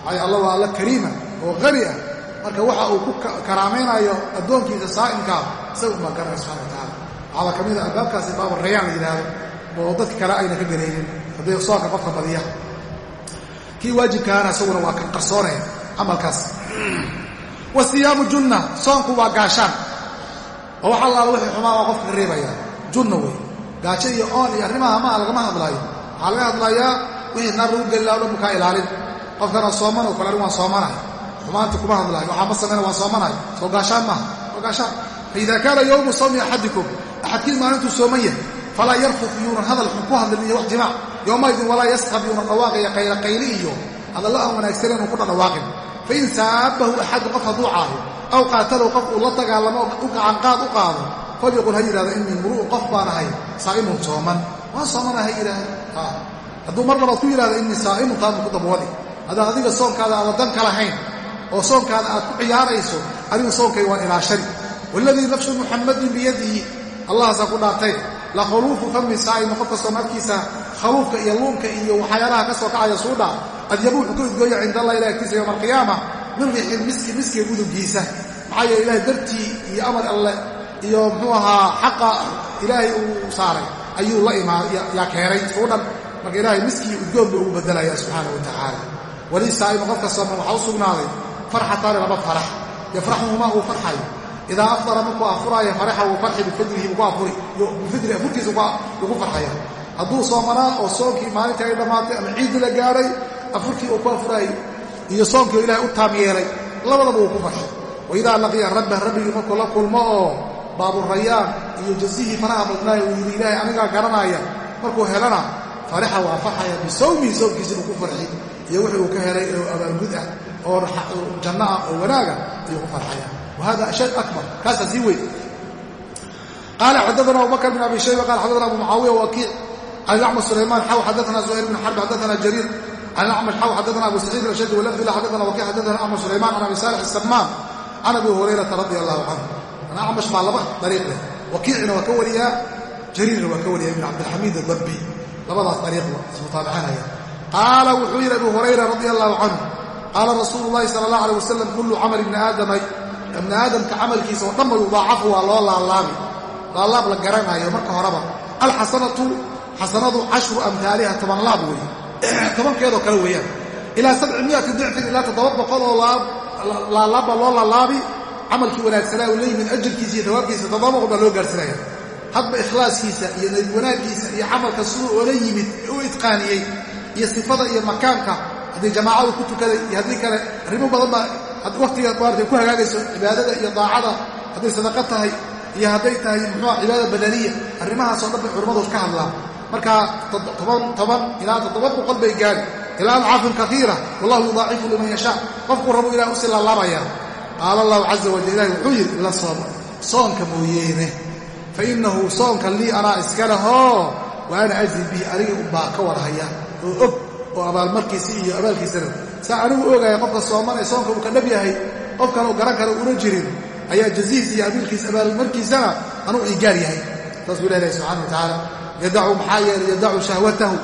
Maxay allah waa alla kariima oo qani ah. Marka waxa uu ku karaamaynayo addoonkiisa saa'imkaa isaga umbaa garanaya subxana wa tacaala. Waxaaba ka mida albaabkaasi baaba rayaan la yidhaahdo oo dadka kale ayna ka garaynin hadday soonka qofka badiya kii waajibkaana isaguna waa kan qarsoonaya camalkaas. Wa siyaamu junna soonku waa gaashaan. Oo wax allaala wixii xumaa waa qofka ka reebaya junna wey gaajo iyo oon iyo arrimaha maa lagama hadlaayo waxaa laga hadlayaa wixii naar lagu geli laha o dhan bukaa ilaalin. Qofkana sooman oo kale anig waan soomanahay. Xumaanta kuma hadlaayo. Waxaa ma samayna waan soomanahay. Soo gaashaan maaha. Soo gaashaan. Faida kaana yowmu sawmi axadikum axadkiin maalintuu sooman yahay falaa yarfuf yuunan hadal xun ku hadlin iyo wax jimaac. Yowmaydin walaa yasqab yuunan dhawaaqaya qayloqayli iyo hadallo aan wanaagsanen uu ku dhadhawaaqin fain saabahu axadu qof hadduu caayo aw qaatalahu qof uu la dagaalamo u gacanqaad u qaado falyaqul ha yidhahda inii muru'un qof baan ahay saa'imun sooman. Waan soomana ha yidhaahda hadduu mar labaad ku yidhahda innii saa'imun taadmu ku dabwadi haddaad adiga soonkaada aada dan ka lahayn oo soonkaada aad ku ciyaarayso anigu soonkay waan ilaashani waaladii nafsu muxammadin biyadihi allahaasaa ku dhaartay la khaluufu fami saa'imi qofka soomaalkiisa khaluufka iyo luunka iyo waxyaalaha ka soo kacaya suudha adyabu wuxuu ka udgooya cinda allah ilah agtiisa yowma alqiyaama min riixil miski miskiga gudubkiisa. Maxaa yeele ilahay dartii iyo amar alle iyo muxuu ahaa xaqa ilaahay uu saaray. Ayuu la imaa yaa keenay suudhan marka ilaahay miskii udgoon ugu bedelaya subxaana wa tacaala. Walii saa'ima qofka sooman waxaa u sugnaaday farxataani laba farax. Yafraxuhumaa uu farxayo idaa afdara markuu afuraayo faraxa wuu farxi bifadrihi buu ku afuri bifadri afurkiisa uu ku farxaya hadduu soomanaa oo soonkii maalintii ay dhammaatay ama ciiddii la gaadhay afurkii uu ku afuraayey iyo soonkii oo ilahay u taam yeelay labadaba wuu ku farxay. Wa idaa laqiya rabbah rabbigii markuu la kulmo oo baaburayaan iyo jazihii faraha badnaaya uu yidhi ilaahay anigaa garanaya. Markuu helana farixa waa farxaya bisawmihi soomkiisa inuu ku farxi iyo wixii uu ka helay oo abaalgud ah oo janno ah oo wanaaga ayuu ku farxaya. Whada ashad akbar kaasaa sii weyn. Qaala xadana abubakr bn abi shayba qala xadana abu mucaawiya wakiic can ilacmash sulaymaan xaw xadana zuhayr bn xarb xadana jariir can ilacmash xaw xadana abu saciid ashadi walafdi la xadana wakiic xadana acmash sulaymaan can abi saalix asamaan can abi hurayrata radi allahu canhu acmash baa laba dariiq leh. Wakiicna waa ka wariyaa jariirna waa ka wariyaa ibn cabdilxamiid adabbi labadaas dariiqba ismutaabicanaya qaala wuxuu yidhi abu hurayra radi allahu canhu qaala rasuulu llahi sala allah alay wasalam kullu camal ibni aadama ibni aadamka camalkiisa oo dhanba yudaacafu waa loo laalaabi laalaab la garanayo marka horeba. Alxasanatu xasanadu cashru amhaaliha toban laab weeye. <clears throat> Tobankeedoo kale weeyaan. Ilaa sabci miati dicfin ilaa toddoba boqol oo laalaabba loo laalaabi camalkii wanaagsanaa uu la yimid ajarkiisa iyo tawaabkiisa toddoba boqol baa loo gaarsinaya hadba ikhlaaskiisa iyo nayb wanaaggiisa iyo camalka siduu oola yimid u itqaaniyey iyo sifada iyo makaanka haddii jamaacadu ku tukaday iyo haddii kale arrimo badan baa waqtiga maarata ku hagaagayso cibaadada iyo daacada hadday sadaqa tahay iyo hadday tahay muxuua cibaada badaniya arrimahaasoo dhan bay culammadu ka hadlaan. Marka toban ilaa toddoba boqol bay gaari ilaa adcaafin kaiira wallahu yudaacifu liman yashaa. Qofkuu rabu ilah usi laalaabaya qaala allahu caza wajal ilahi wuxuu yidhi ila sooma soonka mooyeene fa innahu soonka lii anaa iska lehoo wa ana ajzi bihi aniga unbaa ka warhaya oo og oo abaalmarkiisa iyo abaalkiisana saa anigu ogaya qofka sooman ee soonka uu ka dhab yahay qof kale u garan kale una jirin ayaa jazihiis iyo abiilkiisa abaalmarkiisana anuu iigaar yahay. Saas buu ilahi subxana wa tacaala yadacu maxaa yeelay yadacu shahwatahu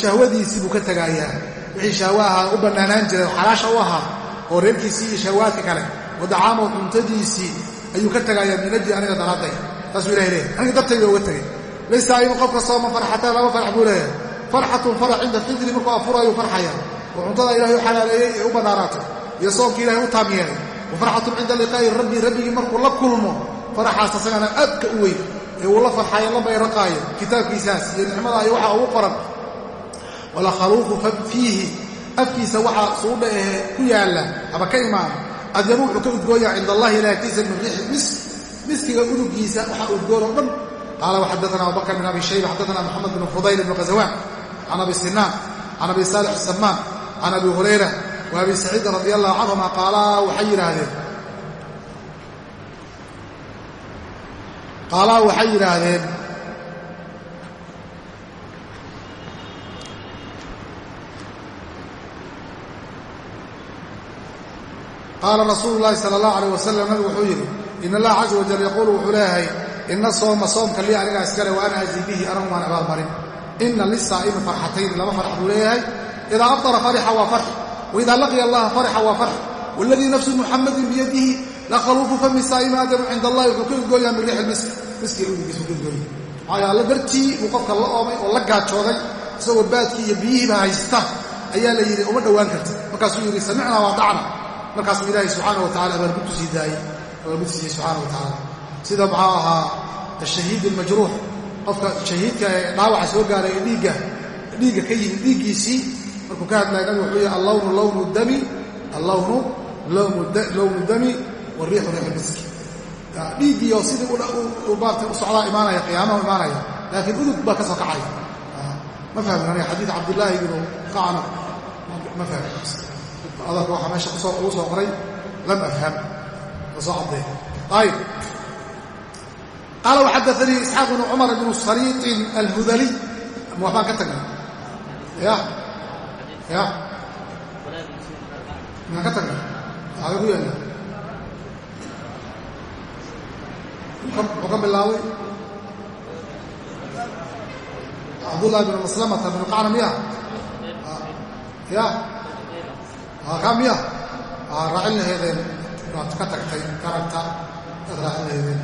shahwadiisii buu ka tegaayaa wixii shahwa ahaa u bannaanaan jiray oo xalaasha u ahaa oo reerkiisii iyo shahwaadka kale wa dacaamahu cuntadiisii ayuu ka tegaayaa min ajli aniga daraadday. Saasuu ilahi leeyahy aniga dartayda uga tegay laysaa'imu qofka sooma farxataan laba farx buu leeyahay. Farxatun farax cinda fidri markuu afurayuu farxaya oo cuntada ilahay u xalaaleeyey ee u bannaanaatay iyo soomkii ilahay u taam yeelay. Wa farxatun cinda liqaa'i rabbi rabbigii markuu la kulmo faraxaas asagana aadka u weyn ee uu la farxaayo la bayraqaayo kitaabkiisaas iyo nicmada iyo waxa ugu qoran. Walakhaluuqu fiihi afkiisa waxaa suudha ahe ku yaalla ama ka imaana adyabu wuxuu ka udgooyaa cinda allahi ila agtiisa min riixi. Mis miskiga udugiisa waxaa udgoon oo dhan. Qaala waxadaana abubakr bin abi shayba xadaana moxamed bin fudayl ibn khazawaan can abi sinaan can abi saalix asamaan can abi hurayra wa abi saciidin radi allahu canhuma qaalaa waxay yidhaahdeen. Qaalaa waxay yidhaahdeen qaala rasuulu llaahi sala allah alayh wasalam nabigu wuxuu yidhi in allaha caza wajal yaquulu wuxuu leeyahay ina sooma soomka lii anigaa iskale wa ana azi bihi anagu maan abaalmarin. Ina lisaa'imi farxatayni laba farx buu leeyahay. Idaa afdara farixa waa farxi waidaa laqiya allaha farixa waa farxi waladii nafsu muxamadin biyadihi lakhaluufu fami saa'imi aadamu cinda allahi wuxuu ka udgooyaa min riixi misk miskiga udigiisu ka udgooya maxaa alla dartii buu qofka la oomay oo la gaajooday isagoo baadkii iyo biyihiiba haysta ayaa la yidhi markaasuu ilaahay subxaana wa abaalgudtu siiyey subxana wa tacaala. Sida muxuu ahaa ashahiid almajruux qofka shahiidka ee dhaawaca soo gaaray dhiigga dhiigga ka yimid dhiiggiisii markuu ka hadlaya nabigu wuxuu yihi allawnu lawnu dami allawnu lownu dami wariixu riixu miski dhiiggii oo sidii maarata u imaanaya qiyaamahu imaanaya laakiin udug baa ka soo kacaya ma fahmin aniga xadiid cabdillaahi ibnu qacna ma fahmin adalka waxaa meesha ugu soo qoray lam afham. Soo cadday ayib. Qaala waxadaanii isxaaq bnu cumar bnu sariiqin alhudaliy waxbaan ka tagnay ya ya maan ka tagnay aga ku yaalla muxuu ka bilaabay. Cabdullahi bn maslamata bnu qacna miya? Ya miya? Raacin laheedeen waad ka tagtay karagta aad raacin laheedeen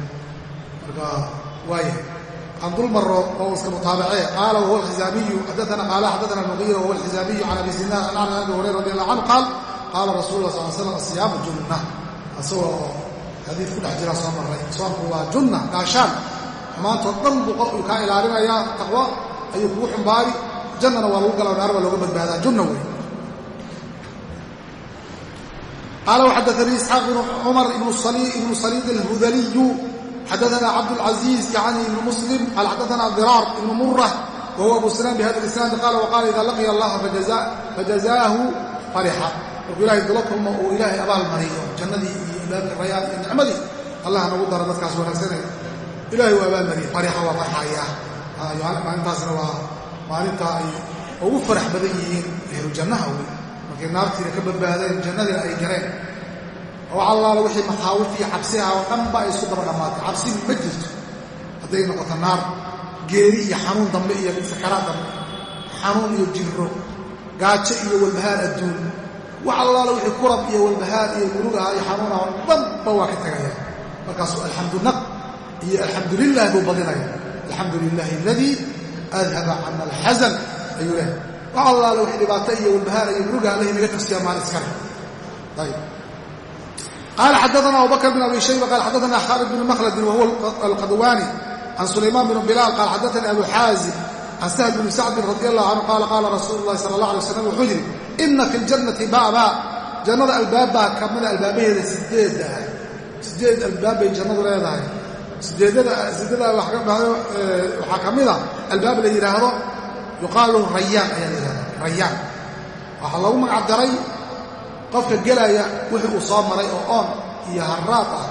marka waaya aan dul maro oo iska mutaabacee qaala wahuwa alxizaamiyu xadaana qaala xadaana almugiira wahuwa alxizaamiyu can abi sinaan an abi hurayra radi allahu canhu qaal qaala rasul lah sal slam asiyaamu junna asagoo oo xadiid ku dhex jira soo marray. Soomku waa junna gaashaan. Xumaantoo dhan buu qofku kaa ilaalinayaa taqwo ayuu kugu xumbaari. Jannana waa lagu galaa naar baa looga badbaadaa. Junna wey قال وxadثnي إسحاaq بن cمر بن صليد الهudلي xadثna cبدالعزيز يعني بن مسلم قال xadثna ضرار بن مرة وهو أبو سنان بhذا الإسناaد قال وقال إذا لقيa الله فجزاه فرحa markuu ilahay dula kulmo uu ilaahay abaal mariyo jannadii iyo ilaabi rayaan iyo nicmadii allah nagu daro dadkaas wanaagsanay ilahay uu abaal mariye farixa waa farxaya maalintaasna waa maalinta ay ugu farax badan yihiin ehlu jannaha wey markay naartiina ka badbaadeen jannadiina ay galeen oo allaala wixii makhaawif iyo cabsiha oo dhan ba ay isku daba dhammaatay cabsi ma jirto. Hadday noqoto naar geeri iyo xanuun dambe iyo sakaraad dambe xanuun iyo jirro gaajo iyo walbahaar adduun. Wax allaala wixii kurab iyo walbahaar iyo murugaha iyo xanuunaha oo dhanba waa ka tegaya markaasuu alxamdunaq iyo alxamdulilah buu badinaya. Alxamdu lilaahi aladii adhaba cana alxasan ayuu lehay wax allaale wix dhibaato iyo walbahaar iyo muruga allahi naga tafsiya maalin iskale qaala xadaana abubakr bn abi shayba qaala xadaana khaalid bn makhladin wahuwa alqadwaani can sulaymaan bn bilaal qaala xadaanii abu xaazib can sahl bni sacdin radi allah canhu qaala qaala rasuulu llahi sala allah alay wasalam wuxuu yidhi ina fi ljannati baba. Jannada albaabbaa kamida ah albaabaheeda sideedaha sideed albaabbay jannadu leedahay. Sideedada waxaa ka mida ah albaab la yidhaahdo yuqaalu rayaan ayaa la yidhahda rayaan waxaa loogu magac daray qofka gelaya wixii uu soo maray oo oon iyo harraad ah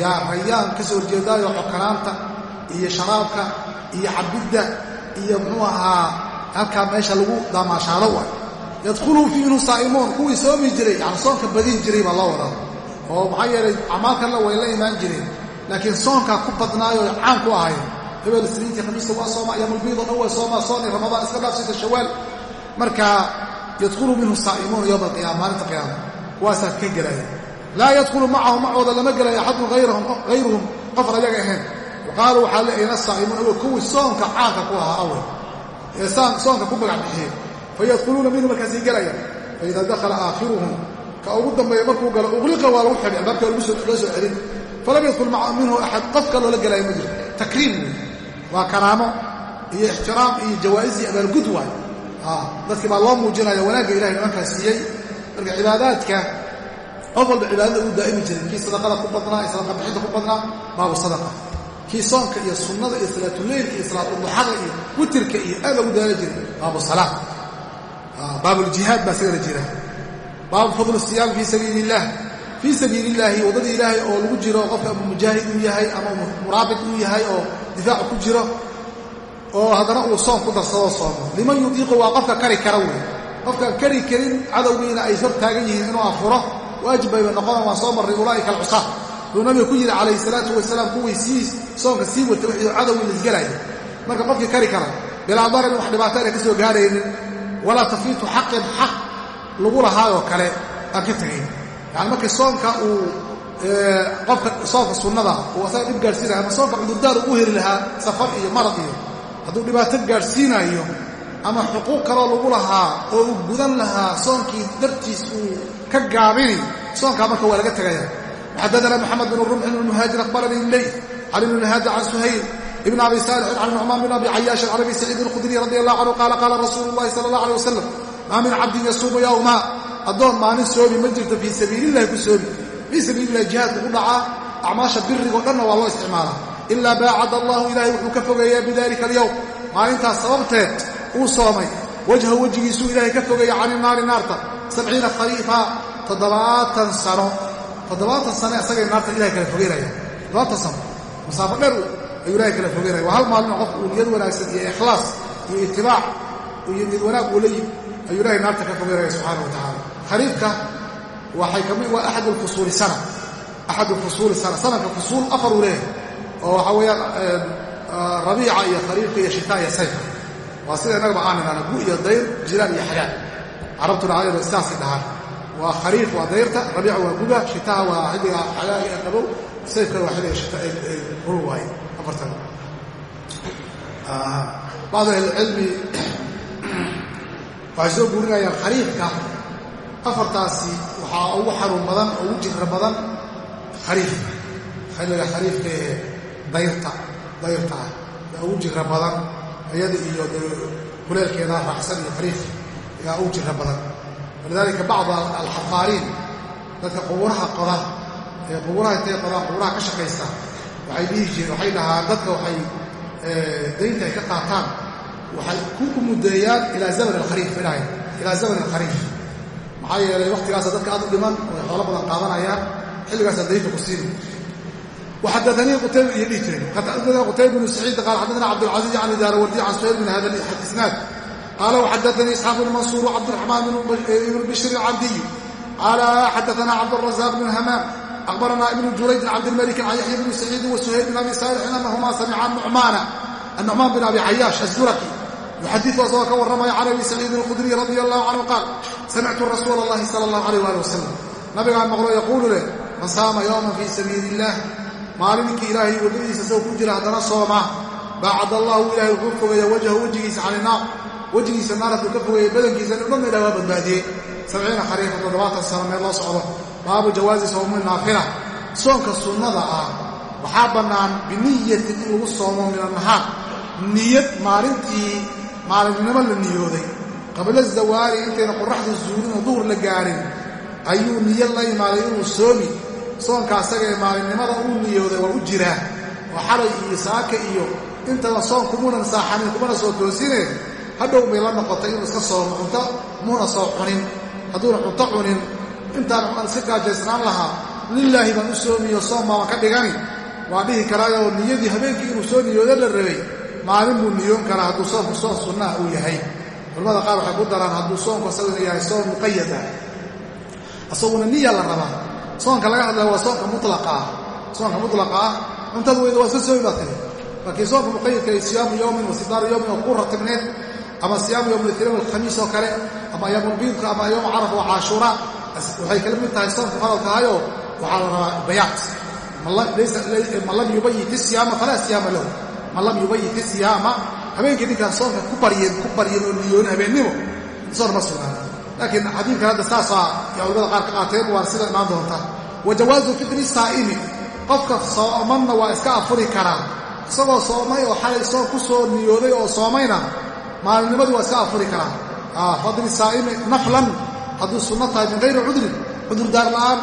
yaa rayaan ka soo horjeedaayo xokanaanta iyo sharaabka iyo cabidda iyo muxuu ahaa halkaa meesha lagu daamaashaado waay yadkhuluu fiihu saa'imuun kuwii soomi jiray yani soonka badin jiray baa loo wadaa oo maxaa yeelay camaalkanna way la imaan jireen laakiin soonkaa ku badnaayo caan ku ahayn hebel isniintii khamiista waa sooma ayaamulbiid o dhan waa sooma sooni ramadaan iska dhaaf sita shawaal marka yadkhulu minhu saa'imuuna yowma alqiyama maalinta qiyaama. Kuwaasaa ka gelaya laa yadkhulu macahu macooda lama gelaya axadun hayruhum qofan ayaga ahayn. Waqaaluu waxaa leeyna saa'imuun awo kuwii soonka caanka ku ahaa awey ee soonka ku magac bixiyey. Fayadkhuluuna minhu markaasay gelaya faida dakhala aakhiruhum ka ugu dambeeya markuu galo uqliqa waa lagu xidhay albaabka loo soo celin. Falam yadkul minhu axad qofka loola gelaayo ma jiro. Takriim wey waa karaamo iyo ixtiraam iyo jawaa'is iyo abaalgud waay. Dadkii baa loo muujinaya wanaagga ilahay nimankaa siiyey. Marka cibaadaadka qof walba cibaadada uu daa'imi jiray kii sadaqada ku badnaa iyo sadaqa bixinta ku badnaa baabu sadaqa. Kii soonka iyo sunnada iyo salaatuleylka iyo salaatuduxada iyo witirka iyo aad lagu daala jiray baabu salaad baabuljihaad baa sigana jira. Baabu fadlu siyaam fii sabiili illaah fii sabiili illaahi waddadii ilaahay oo lagu jiro qofka mujaahid uu yahay ama muraabit uu yahay oo difaacu ku jiro oo haddana uu soom ku darsadoo soomo. Liman yudiiqu waa qofka kari kara wey qofkaan kari karin cadowgiina ay hor taagan yihiin inuu afuro waajib bayba noqona waan soo marray ulaa'ika alcusaad buu nabiga ku yidhi calayhi salaatu wasalaam kuwii sii soonka sii wata wixii cadowgii laisgelaya marka qofkii kari kara bilaa darin wax dhibaato ayna ka soo gaaraynin walaa tafiitu xaqin xaq lagu lahaayoo kale aan ka tegayn yani markii soonka uu qofka soonka sunnada uu asaga dhib gaadhsiinaya ama soonka cudurdaar u heli lahaa safar iyo marad iyo hadduu dhibaato gaadhsiinayo ama xuquuq kaloo lagu lahaa oo uu gudan lahaa soonkii dartiis uu ka gaabini soonkaa marka waa laga tegaya xadadana moxamed bn rumxin bnmuhaajir aqbaranii ley cali bn haadi can suhayl ibn abi saalixin can nucmaan bin abi cayaashin can abi saciid alkhudriy radi allahu canhu qaala qaala rasuulu llahi sala allah alay wasalam maa min cabdin yasuumu yowma addoon maalin soomi ma jirto fii sabiilillahi ku soomi fii sabiilillahi jihaadku ku dhacaa acmaasha birigoo dhanna waa loo isticmaalaa. Ilaa baacad allahu ilaahay wuxuu ka fogeeyaa bidalika alyowm maalintaas sababteed uu soomay. Wajha wejigiisuu ilaahay ka fogeeya cani naari naarta sabciina khariifa toddobaatan sano. Toddobaatan sane isagay naarta ilahay kala fogeynaya toddobaatan sano. Masaafo dheer ayuu ilahay kala fogeynaya waa hal maalin qof uu niyad wanaagsan iyo ikhlaas iyo itibaac iyo niyad wanaag uu la yimi ayuu ilahay naarta ka fogeynaya subxaana wa waa axad alfusuuli sana. Axad alfusuuli sana. Sanadka fusuul afar uu leeyahay oo waxaa weeyaan rabiica iyo khariifka iyo shitaa iyo sayfa waa sida innagaba aan idhahna gu iyo dayr jiraan iyo xagaa carabtuna ayado sidaasay dhahaan. Waa khariif waa dayrta rabiica waa guga shitaha waa xilliga xagaaga ee qabow sayfkana waa xilliga shita hul waaye afartan. Bacdu ahlicilmi <clears throat> waxay soo guurinayaan khariifka afartaasi waxaa ugu xanuun badan ugu jirra badan khariifka xilliga khariifka ee dayrta dayrta ah yaa ugu jirra badan iyada iyo kuleelkeeda raacsan iyo khariifka yaa ugu jirra badan. Walidaalika bacd alxafaariin dadka qubuuraha qoda ee qubuuraha intay qodaan qubuuraha ka shaqaysta waxay dhihi jireen waxay dhahaan dadka waxay daynta ay ka qaataan waxay ku muddeeyaan ilaa zaman alkhariif bay dhahayn ilaa zaman alkhariif maxaa yeelay wakhtigaasa dadka aad u dhiman way xoolo badan qaadanayaan xilligaasa daynta ku siini وxadثnii qtayb iyo dhihi jireen xadثna qtayb بن سacيid qال xadثna cabdالعaزيز عن daarwrdi can سhayl بن hada isناad qال وxadثnii إسحاaq بن maنصوr وcبدالرحمن بن بشhr الcabdiي qال xadثna cabدالرزاq بن hmام أخبرna iبن jurayج cabdالملك عن yaحyى بن سacيid وسhayl بن أbي صالح أنهma samca النعmaan بن أbي xayاaش الزurقي muxadiku asagoo ka warramaya can abi saciidin alqudriy radi allahu canhu qaal samictu rasuula allahi sala allahu alayh waali wasalam nabigaan maqlo yaquulu leh man saama yowman fii sabiili illaah maalinkii ilaahay waddadiisa isagoo ku jira haddana sooma baacad allahu ilahay wuxuu fogeeya wajhahu wejigiisa caninaar wejigiisa naar hadduu ka fogeeya badankiisa dhudhanna ilah waa badbaadiyey sabciina xariifan toddobaatan sano meel loo socdo baabu jawaazi sawmi naafila soonka sunnada ah waxaa bannaan biniyatin in lagu soomo min annahaar niyad maalintii maalinimo la niyooday. Qabla zawaali intayna qoraxdu zuulin oo duhur la gaadhin ayuu niyad la imaaday inuu soomi. Soonka asaga ee maalinimada uu niyooday waa u jiraa oo xalay iyo saaka iyo intaba soon kumunan saaxanin kumana soo toosine hadhow bay la noqotay inuu iska soomo cunto muuna soo cunin. Hadduuna cunto cunin intaan aan iska gaajaysnaan lahaa lilaahi baan u soomiyo soom baaban ka dhigani. Waa dhihi karaayoo niyadii habeenkii inuu soo niyoodo la rabay maalin buu niyoon karaa hadduu soomku soon sunnaha uu yahay. Culamada qaar waxay ku daraan hadduu soonku isaguna yahay soon muqayada isaguna niya la rabaa. Soonka laga hadlaya waa soonka mulaqa ah. Soonka mulaqa ah cuntada weyda waa iska soomi baa tiri. Laakiin soonka muqayadka ay siyaamu yowmin wa sidaaru yowmin oo ku ratibneed ama siyaamu yowm litinain alkhamiis oo kale ama ayaamulbiidka ama yowm carafa wa caashuura waxay kala mid tahay soonka faralkahayoo waxaa la rabaa bayaat man lam yubayit isiyaama falaa siyaama lahu man lam yubayit isiyaama habeenkii ninkaan soonka ku baryen ku baryen oo niyoonin habeennimo soon ma sugnaan laakiin xadiidkan hadda saasaa yaa culamada qaar ka qaateen waa sida imaan doonta. Wa jawaazu fitri saa'imi qofka soomanna waa iska afuri karaa isagoo soomay oo xalay soon ku soo niyooday oo soomayna maalinnimadii waa iska afuri karaa fadli saa'imi naflan hadduu sunno tahay min hayri cudrin cudurdaar la'aan.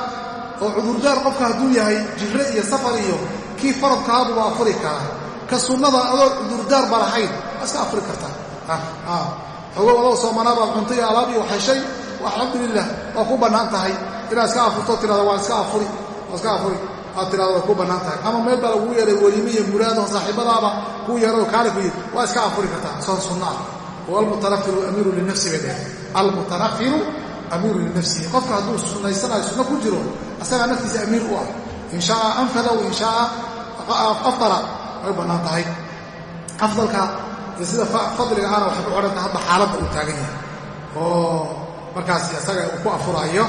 Oo cudurdaar qofka hadduu yahay jifre iyo safar iyo kii faradkaabu waa afuri karaa ka sunnada adoo cudurdaar ba lahayn waa iska afuri kartaa xogow adoo soomanaabaa cunto iyo alaab iyo waxheshay alxamdulilah waa ku bannaan tahay. Inaad iska afurto tirada waa iska afuri waa iska afuri. Aad tirada way ku bannaan tahay. Ama meel baa lagu yeeray welime iyo muraadaho saaxiibadaaba kuu yeerao kaale ku yidhi waa iska afuri kartaa soon sunna. Ah oo almutanafiru amiiru linafsi bay dheheen almutanafiru amiiru linafsihi qofka hadduu sunnaysanayo sunno ku jiro asagaa naftiisa amiir u ah. In shaaa anfada wa in shaaa afdala way bannaan tahay afdalka iyo sida fadliga ana waxay ku xidhanta hadda xaaladda uu taagan yahay oo markaas isaga uu ku afuraayo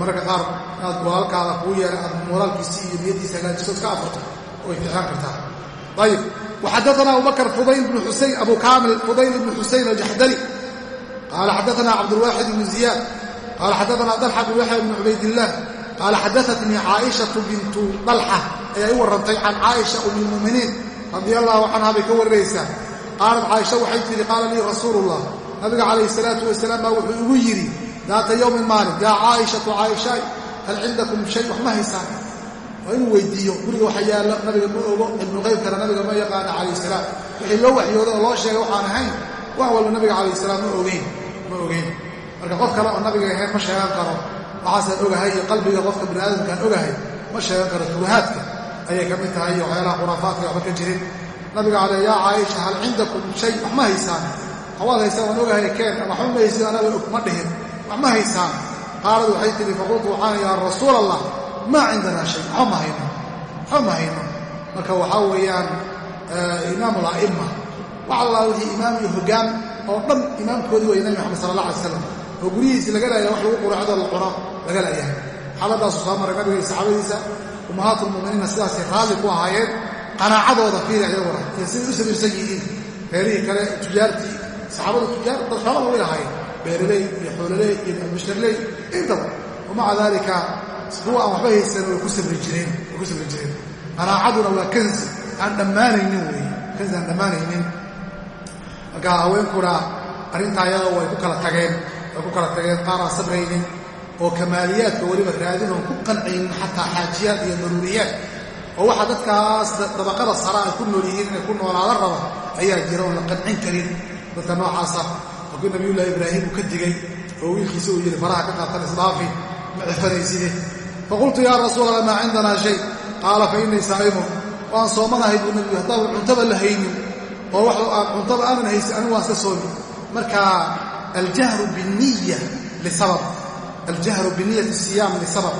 mararka qaar inaad walaalkaada kuu yeera aad walaalkiisii iyo niyadiisa hagaajiso iska afurto way fiicnaan kartaa ayib وxadثna abubakr fudayl bn xusayn abu kamil fudayl bn xusayn aljaxdali qala xadaثna cabdالواxid bn زiyaad qala xadaثna dalxa bn yaxya bn cubaydالlah qaala xadaatnii caaishatu bintu dalxa ayaa i warrantay can caaisha umilmu'miniin radia allaahu canhaa bay ka warraysaa qaalat caaisha waxay tidhi qaala lii rasuulullah nabiga calayhi salaatu wasalaam baa wuxuu igu yidhi daata yowmin maalin yaa caaishatu caaishaay hal cindakum shay wax ma haysaan waa inuu weydiiyo guriga waxa yaallo nabiga ma ogo cilmuqaybkana nabiga ma yaqaana calayhi salaam wixii loo waxyooday oo loo sheegay waxaan ahayn wax walba nabiga calayhi salaam ma ogeyn ma ogeyn marka qof kale oo nabiga ahayn ma sheegan karo waxaasaan ogahay iyo qalbiga qofka bini aadamkaan ogahay ma sheegan karo turuhaadka ayay ka mid tahay iyo waxyaalaha khuraafaadka waxba ka jirin. Nabiga cale yaa caaisha hal cindakum shay? Wax ma haysaan. Waxbaad haysaan waan ogahay keen. Waxba ma haysid anaga og ma dhihin. Wax haysaan. Qaalad waxay tihi faqultu waxaan yaa rasuul allah maa cindanaa shay? Waxba ma hayno. Waxba ma hayno. Marka waxaa weeyaan imaam wax allaa wixii imaam iyo hoggaan oo dhan imaamkoodii way nabi maxamed sala allah alay slam oo guryihiisii laga laaya wax lagu quracdo la cuno laga laayahay xaaladaasu soo maray nabiga iyo saxaabadiisa. Ummahaatulmu'miniinna sidaasay raalli ku ahaayeen qanaacadooda fiiri ayaguna iyo siday u samirsan yihiin reerihii kale tujaartii saxaabadu tujaar dad xoolaba way lahaayeen. Beeraley iyo xoololey iyo mushtarley intaba wamaca daalika kuwa aan waxba haysan way ku sabri jireen way ku sabri jireen. Qanaacaduna waa kanzi aan dhammaanaynin weeye. Kanzi aan dhammaanaynin. Marka haweenkuna arrintaa iyada way ku kala tageen way ku kala tageen qaar sabraynin oo kamaaliyaadka weliba raadin oon ku qancaynin xataa xaajiyaad iyo daruuriyaad oo waxa dadkaas dabaqada sara ay ku nool yihiin inay ku noolaada raba ayaa jira oon la qancin karin. Dadka noocaasa markuu nabiyullaahi ibraahim uu ka digay oo wiilkiisa uu yidhi faraha ka qaatan isdhaafi ma cifanayside faqultu yaa rasuul allah maa cindanaa shay? Qaala fa innii saa'imun waan soomanahay buu nebigu haddaaban cuntaba la haynin oo aan cuntaba aanan haysin anigu waan iska soomi marka aljahru biniya lisabab aljahru biniyati siyaam lisabab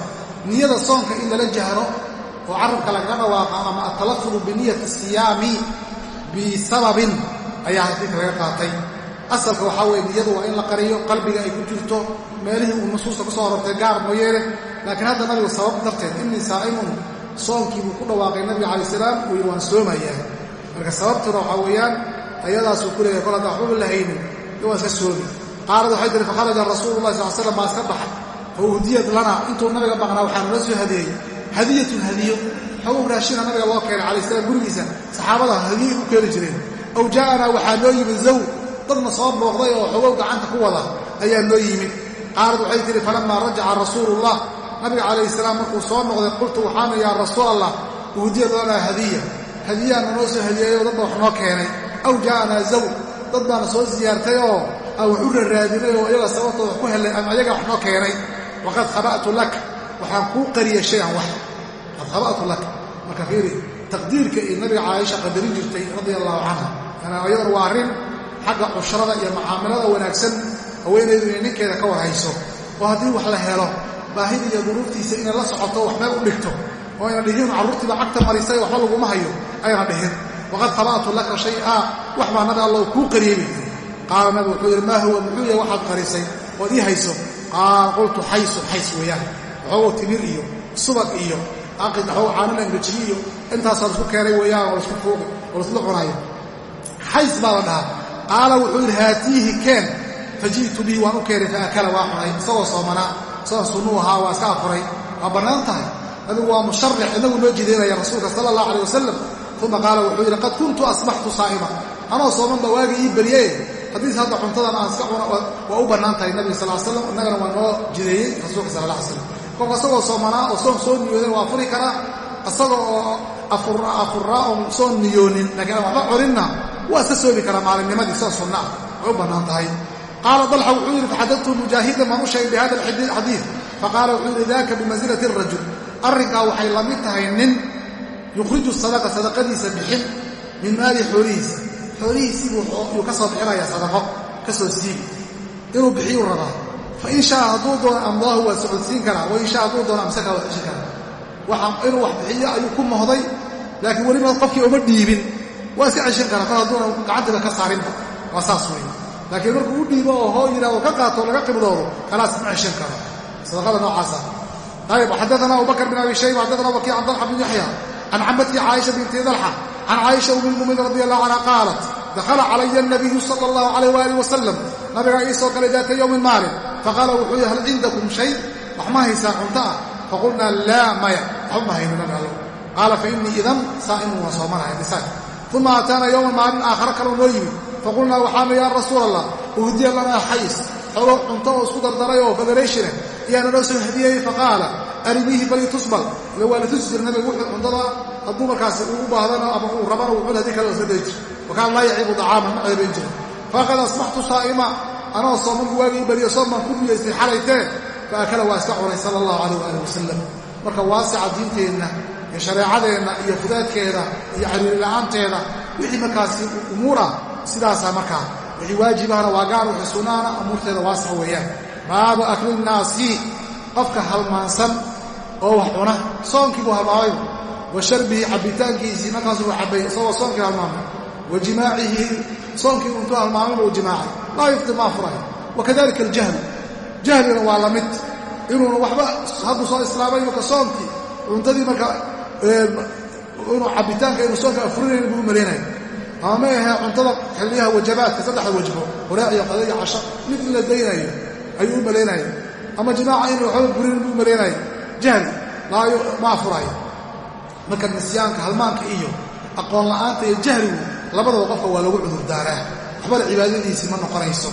niyada soonka in lala jahro oo carabka lagaga dhawaaqa ama atalafudu biniyati siyaami bisababin ayaa xadiidka laga qaatay asalka waxaa weeye niyadu waa in la qariyo qalbiga ay ku jirto meelihii uu nusuusta ku soo arortay gaar mooyeene laakiin hadda nabigu sabab darteed innii saa'imun soonkii buu ku dhawaaqay nabiga calayi salaam uu yidhi waan soomayaa marka sababtuna waxaa weeyaan ayadaasuu ku kol hadda waxbaba la haynin soomi qaalad waxay tihi fakharaja rasuulullahi sal slam baa iska baxay fa uhdiyad lana intuu nabiga maqnaa waxaa nala soo hadeeyey hadiyatun hadiyo xogow raashina nabiga loo keenay calayh salaam gurigiisa saxaabada hadiyay u keeni jireen aw jaa'anaa waxaa noo yimid zaw dadna soo booqday oo xogow gacanta ku wada ayaa noo yimid qaalad waxay tihi falammaa rajaca rasuulullah nabiga calayhi salaam markuu soo noqday qultu waxaana yaa rasuul allah uhdiyad lanaa hadiya hadiyaana noo soo hadiyeeyoo dadba wax noo keenay aw jaa'anaa zaw dad baana soo siyaartay oo aan wax u raraadinay oo iyaga sababtooda wax ku hellay ama ayaga wax noo keenay waqad khaba'tu lak. Waxaan kuu qariyay shayan wax. Qad khaba'tu laka marka fiiri taqdiirka iyo nabiga caaisha qadarin jirtay radia allahu canha ayadana waa arrin xagga cushrada iyo mucaamalada wanaagsan haweenaydu inay ninkeeda ka warhayso oo haddii wax la helo baahida iyo duruuftiisa inay la socoto wax meel u dhigto oo ayna dhihin carruurtiiba cagta marisay waxba laguma hayo ayna dhihin. Waqad khaba'tu laka shay-a. Wax baa nabi allow kuu qariyey qaala nabi wuxuu yidhi maa huwa? Muxuu yahay waxaad qarisay ood ii hayso. Qaala qultu xaysun xays weeyaan waxoogow timir iyo subag iyo aqid waxoog caano la engejiye iyo intaasoo la isku keenay weeyaan oo la isku fuuqi oo laisla cunayo. Xays baa la dhahaa. Qaala wuxuu yidhi haatiihi keen faji'tu bihi waan u keenay faakala waa cunay. Isagoo soomanaa isagoo sunnuu ahaa waa iska afuray. Waa bannaan tahay. Nabigu waa musharax inagu noo jideynaya rasuulka sala allah alay wasalam uma qaala wuxuu yidhi qad kuntu asbaxtu saa'ima. Anoo sooman baa waagii ii beriyee haddiise hadda cuntadan aan iska cuna waa u bannaan tahay nabiga sal slam innagana waa noo jideeyey rasuulka alla alay slam kolka isagoo soomanaa oo soon soo niyoodan waa afuri karaa isaga oo afurraa oon soo niyoonin laakiin aan waxba colinna waa iska soomi karaa maalinnimadii sida sunna. Ah u bannaan tahay. Qaala dalxa wuxuu yidhi faxadadtu mujaahidan baan u sheegay bi hada faqaala wuxuu yidhi daka bimansilati arajul arrinkaa waxay la mid tahay nin yukhriju sadaqa sadaqadiisa bixin min maali xoolihiisa xoolihiisiibuu ka soo bixinayaa sadaqo ka soo siibi inuu bixiyuu rabaa. Fa in shaa hadduu doono amdaahu waa socodsiin karaa wain shaa hadduu doono amsaka waa ceshin karaa. Inuu wax bixiyo ayuu ku mohday laakiin weliba qofkii uma dhiibin. Waa iska ceshin karaa kor hadduuna gacantiiba ka saarinba. Waa saas weeye laakiin markuu u dhiibo oo hoo yidhahdo ka qaato laga qibdoodo kalaas ma ceshin karo. Sadaqada noocaasa ayb xadaana abubakr bin abi shayba xadaana wakiic can dalxa bin yaxya can camadkii caaisha binti dalxa can caaisha umi lmuminiin radi allahu canha qaalat dakhala calaya anabiyu sala allahu alayh waalih wasalam nabigaa ii soo galay daata yowmin maalin faqaala wuxuu yihi hal cindakum shay wax ma haysaa cunto ah faqulnaa laa maya waxba ma hayno nabi allo qaala fa innii idan saa'imun waan soomanahay bisaak uma aataana yowman maalin aakhara kaloo noo yimid faqulnaa waxaanu yaa rasuul allah uhdiya lanaa xays xogo cunto oo isku dardaray oo federationa ayaana noo soo hadiyeyey faqaala arimiihi falitusbal ila waa la tusi jira nabiga wuxuu cuntada hadduu markaasi uu u baahdana ama uu rabana wuxuun haddii kale iska jira wakaana laa yacibu dacaaman ma ceebayn jira faqad asbaxtu saa'ima anoo soomanku waagii beriyo sooman ku niyeystay xalaytee fa akala waa iska cunay sala allahu calayh waali wasalam marka waasica diinteenna iyo shareecadeenna iyo fudaadkeeda iyo cariirila'aanteeda wixii markaasi umuur ah sidaasaa markaa wixii waajibahana waa gaar wixii sunnaana umuurteeda waasic weeyaan. Baabu akli nnaasi qofka halmaansan oo wax cuna soonkii buu halmaamayba wa sharbihi cabbitaankiisii markaasuu cabbay isagoo soonkii halmaamay wa jimaacihi soonkii intuu halmaamayba uu jimaacay. Laa yuftir maa furayo wakadalika aljahlu jahligana waa la mid. Inuuna waxba hadduu soo islaamay marka soonkii cuntadii marka inuu cabbitaanka inuu soonka afurinayn buu u malaynayo ama ma ahee cuntada xilliyaha wajabaadka saddexda wajbo horaac iyo qada iyo casho mid in la daynayo ayuu u malaynaya ama jimaaca inuu waxba burinin buu u malaynayo jahli ma afurayo. Marka nisyaanka halmaanka iyo aqoon la'aanta iyo jahligu labadaba qofka waa lagu cudurdaaraa waxbana cibaadadiisii ma noqonayso.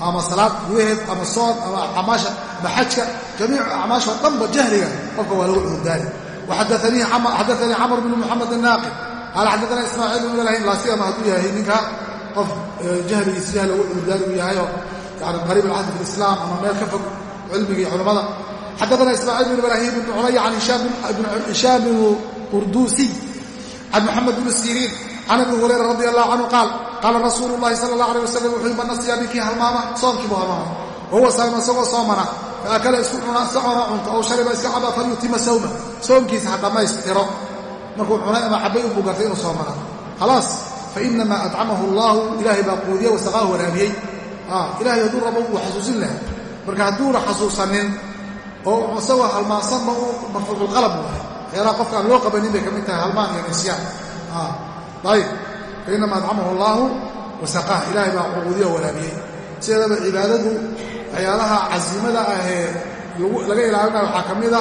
Ama salaad gudaheed ama soon ama amaasha ama xajka jamiicu acmaashoo dhanba jahliga qofka waa lagu cudurdaari waxadaanii camr bnu muxamed الnaaqib qaala xadaana ismaaciil bn ibrahim laa siyama hadduu yahay ninka qof jahligiisa jahl lagu cudurdaari uu yahayoo yani qariib alcahdi fi lislaam ama meel ka fog cilmiga iyo culamada xadaana ismaaciil bn ibrahim bn culaya can hishaam bn urduusiy can moxamed bn siriin can abi hurayra radi allahu canhu qaal qaala rasuulu llahi sala allah alay wasalam wuxuu man nasiya binkii halmaama soonkii buu halmaamay wahuwa saa'ima isagoo soomana faakala isku cuna iska cuna cunto ow shariba iska caba falyutima sawma soomkiisa ha dhammaystiro markuu cunay ama cabbay unbuu gartay inuu soomana khalaas fainamaa adcamahu allaahu ilaahay baa quudiye wasaqaahu waraabiyey ilahay hadduu rabo wuu xasuusin lahay marka hadduuna xasuusanin oo isagoo halmaansanba uu marfuuculqalab u ahay. Waxyaalaha qofka aan loo qabanin bay ka mid tahay halmaan iyo nisyaan ayib fainamaa adcamahu allaahu wasaqaah ilaahay baa oo waraabiyey sideedaba cibaadadu waxyaalaha casiimada ahee laga ilaalinayo waxaa ka mida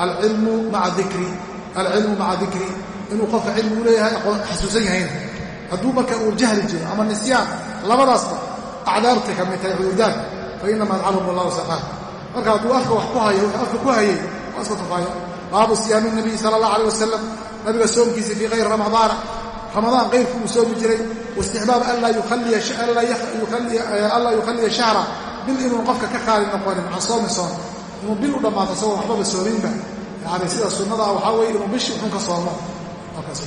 alcilmu maa dikri. Alcilmu maca dikri. Inuu qofka cilmi u leeyahay xasuusan yahayna hadduu marka uu jahli jiro ama nisyaan labadaasba acdaartay ka mid tahay cudurdaan fainama adcamahu allah wasaqaah marka hadduu afka wax ku hayo wuxuu afka ku hayay waa iska tufaayo. Baabu siyaami nabiy sala allah alay wasalam nabiga soomkiisa fii kayri ramadaana ramadaan qayrku uu soomi jiray. Waistixbaab anlaa yukhaliya shahra. Bil inuun qofka ka kaali noqonin can soomi soon inuu bil u dhammaato isagoo waxbaba soominba yani sida sunnadaa waxaa weeye inuu bishii xun ka soomo. Halkaas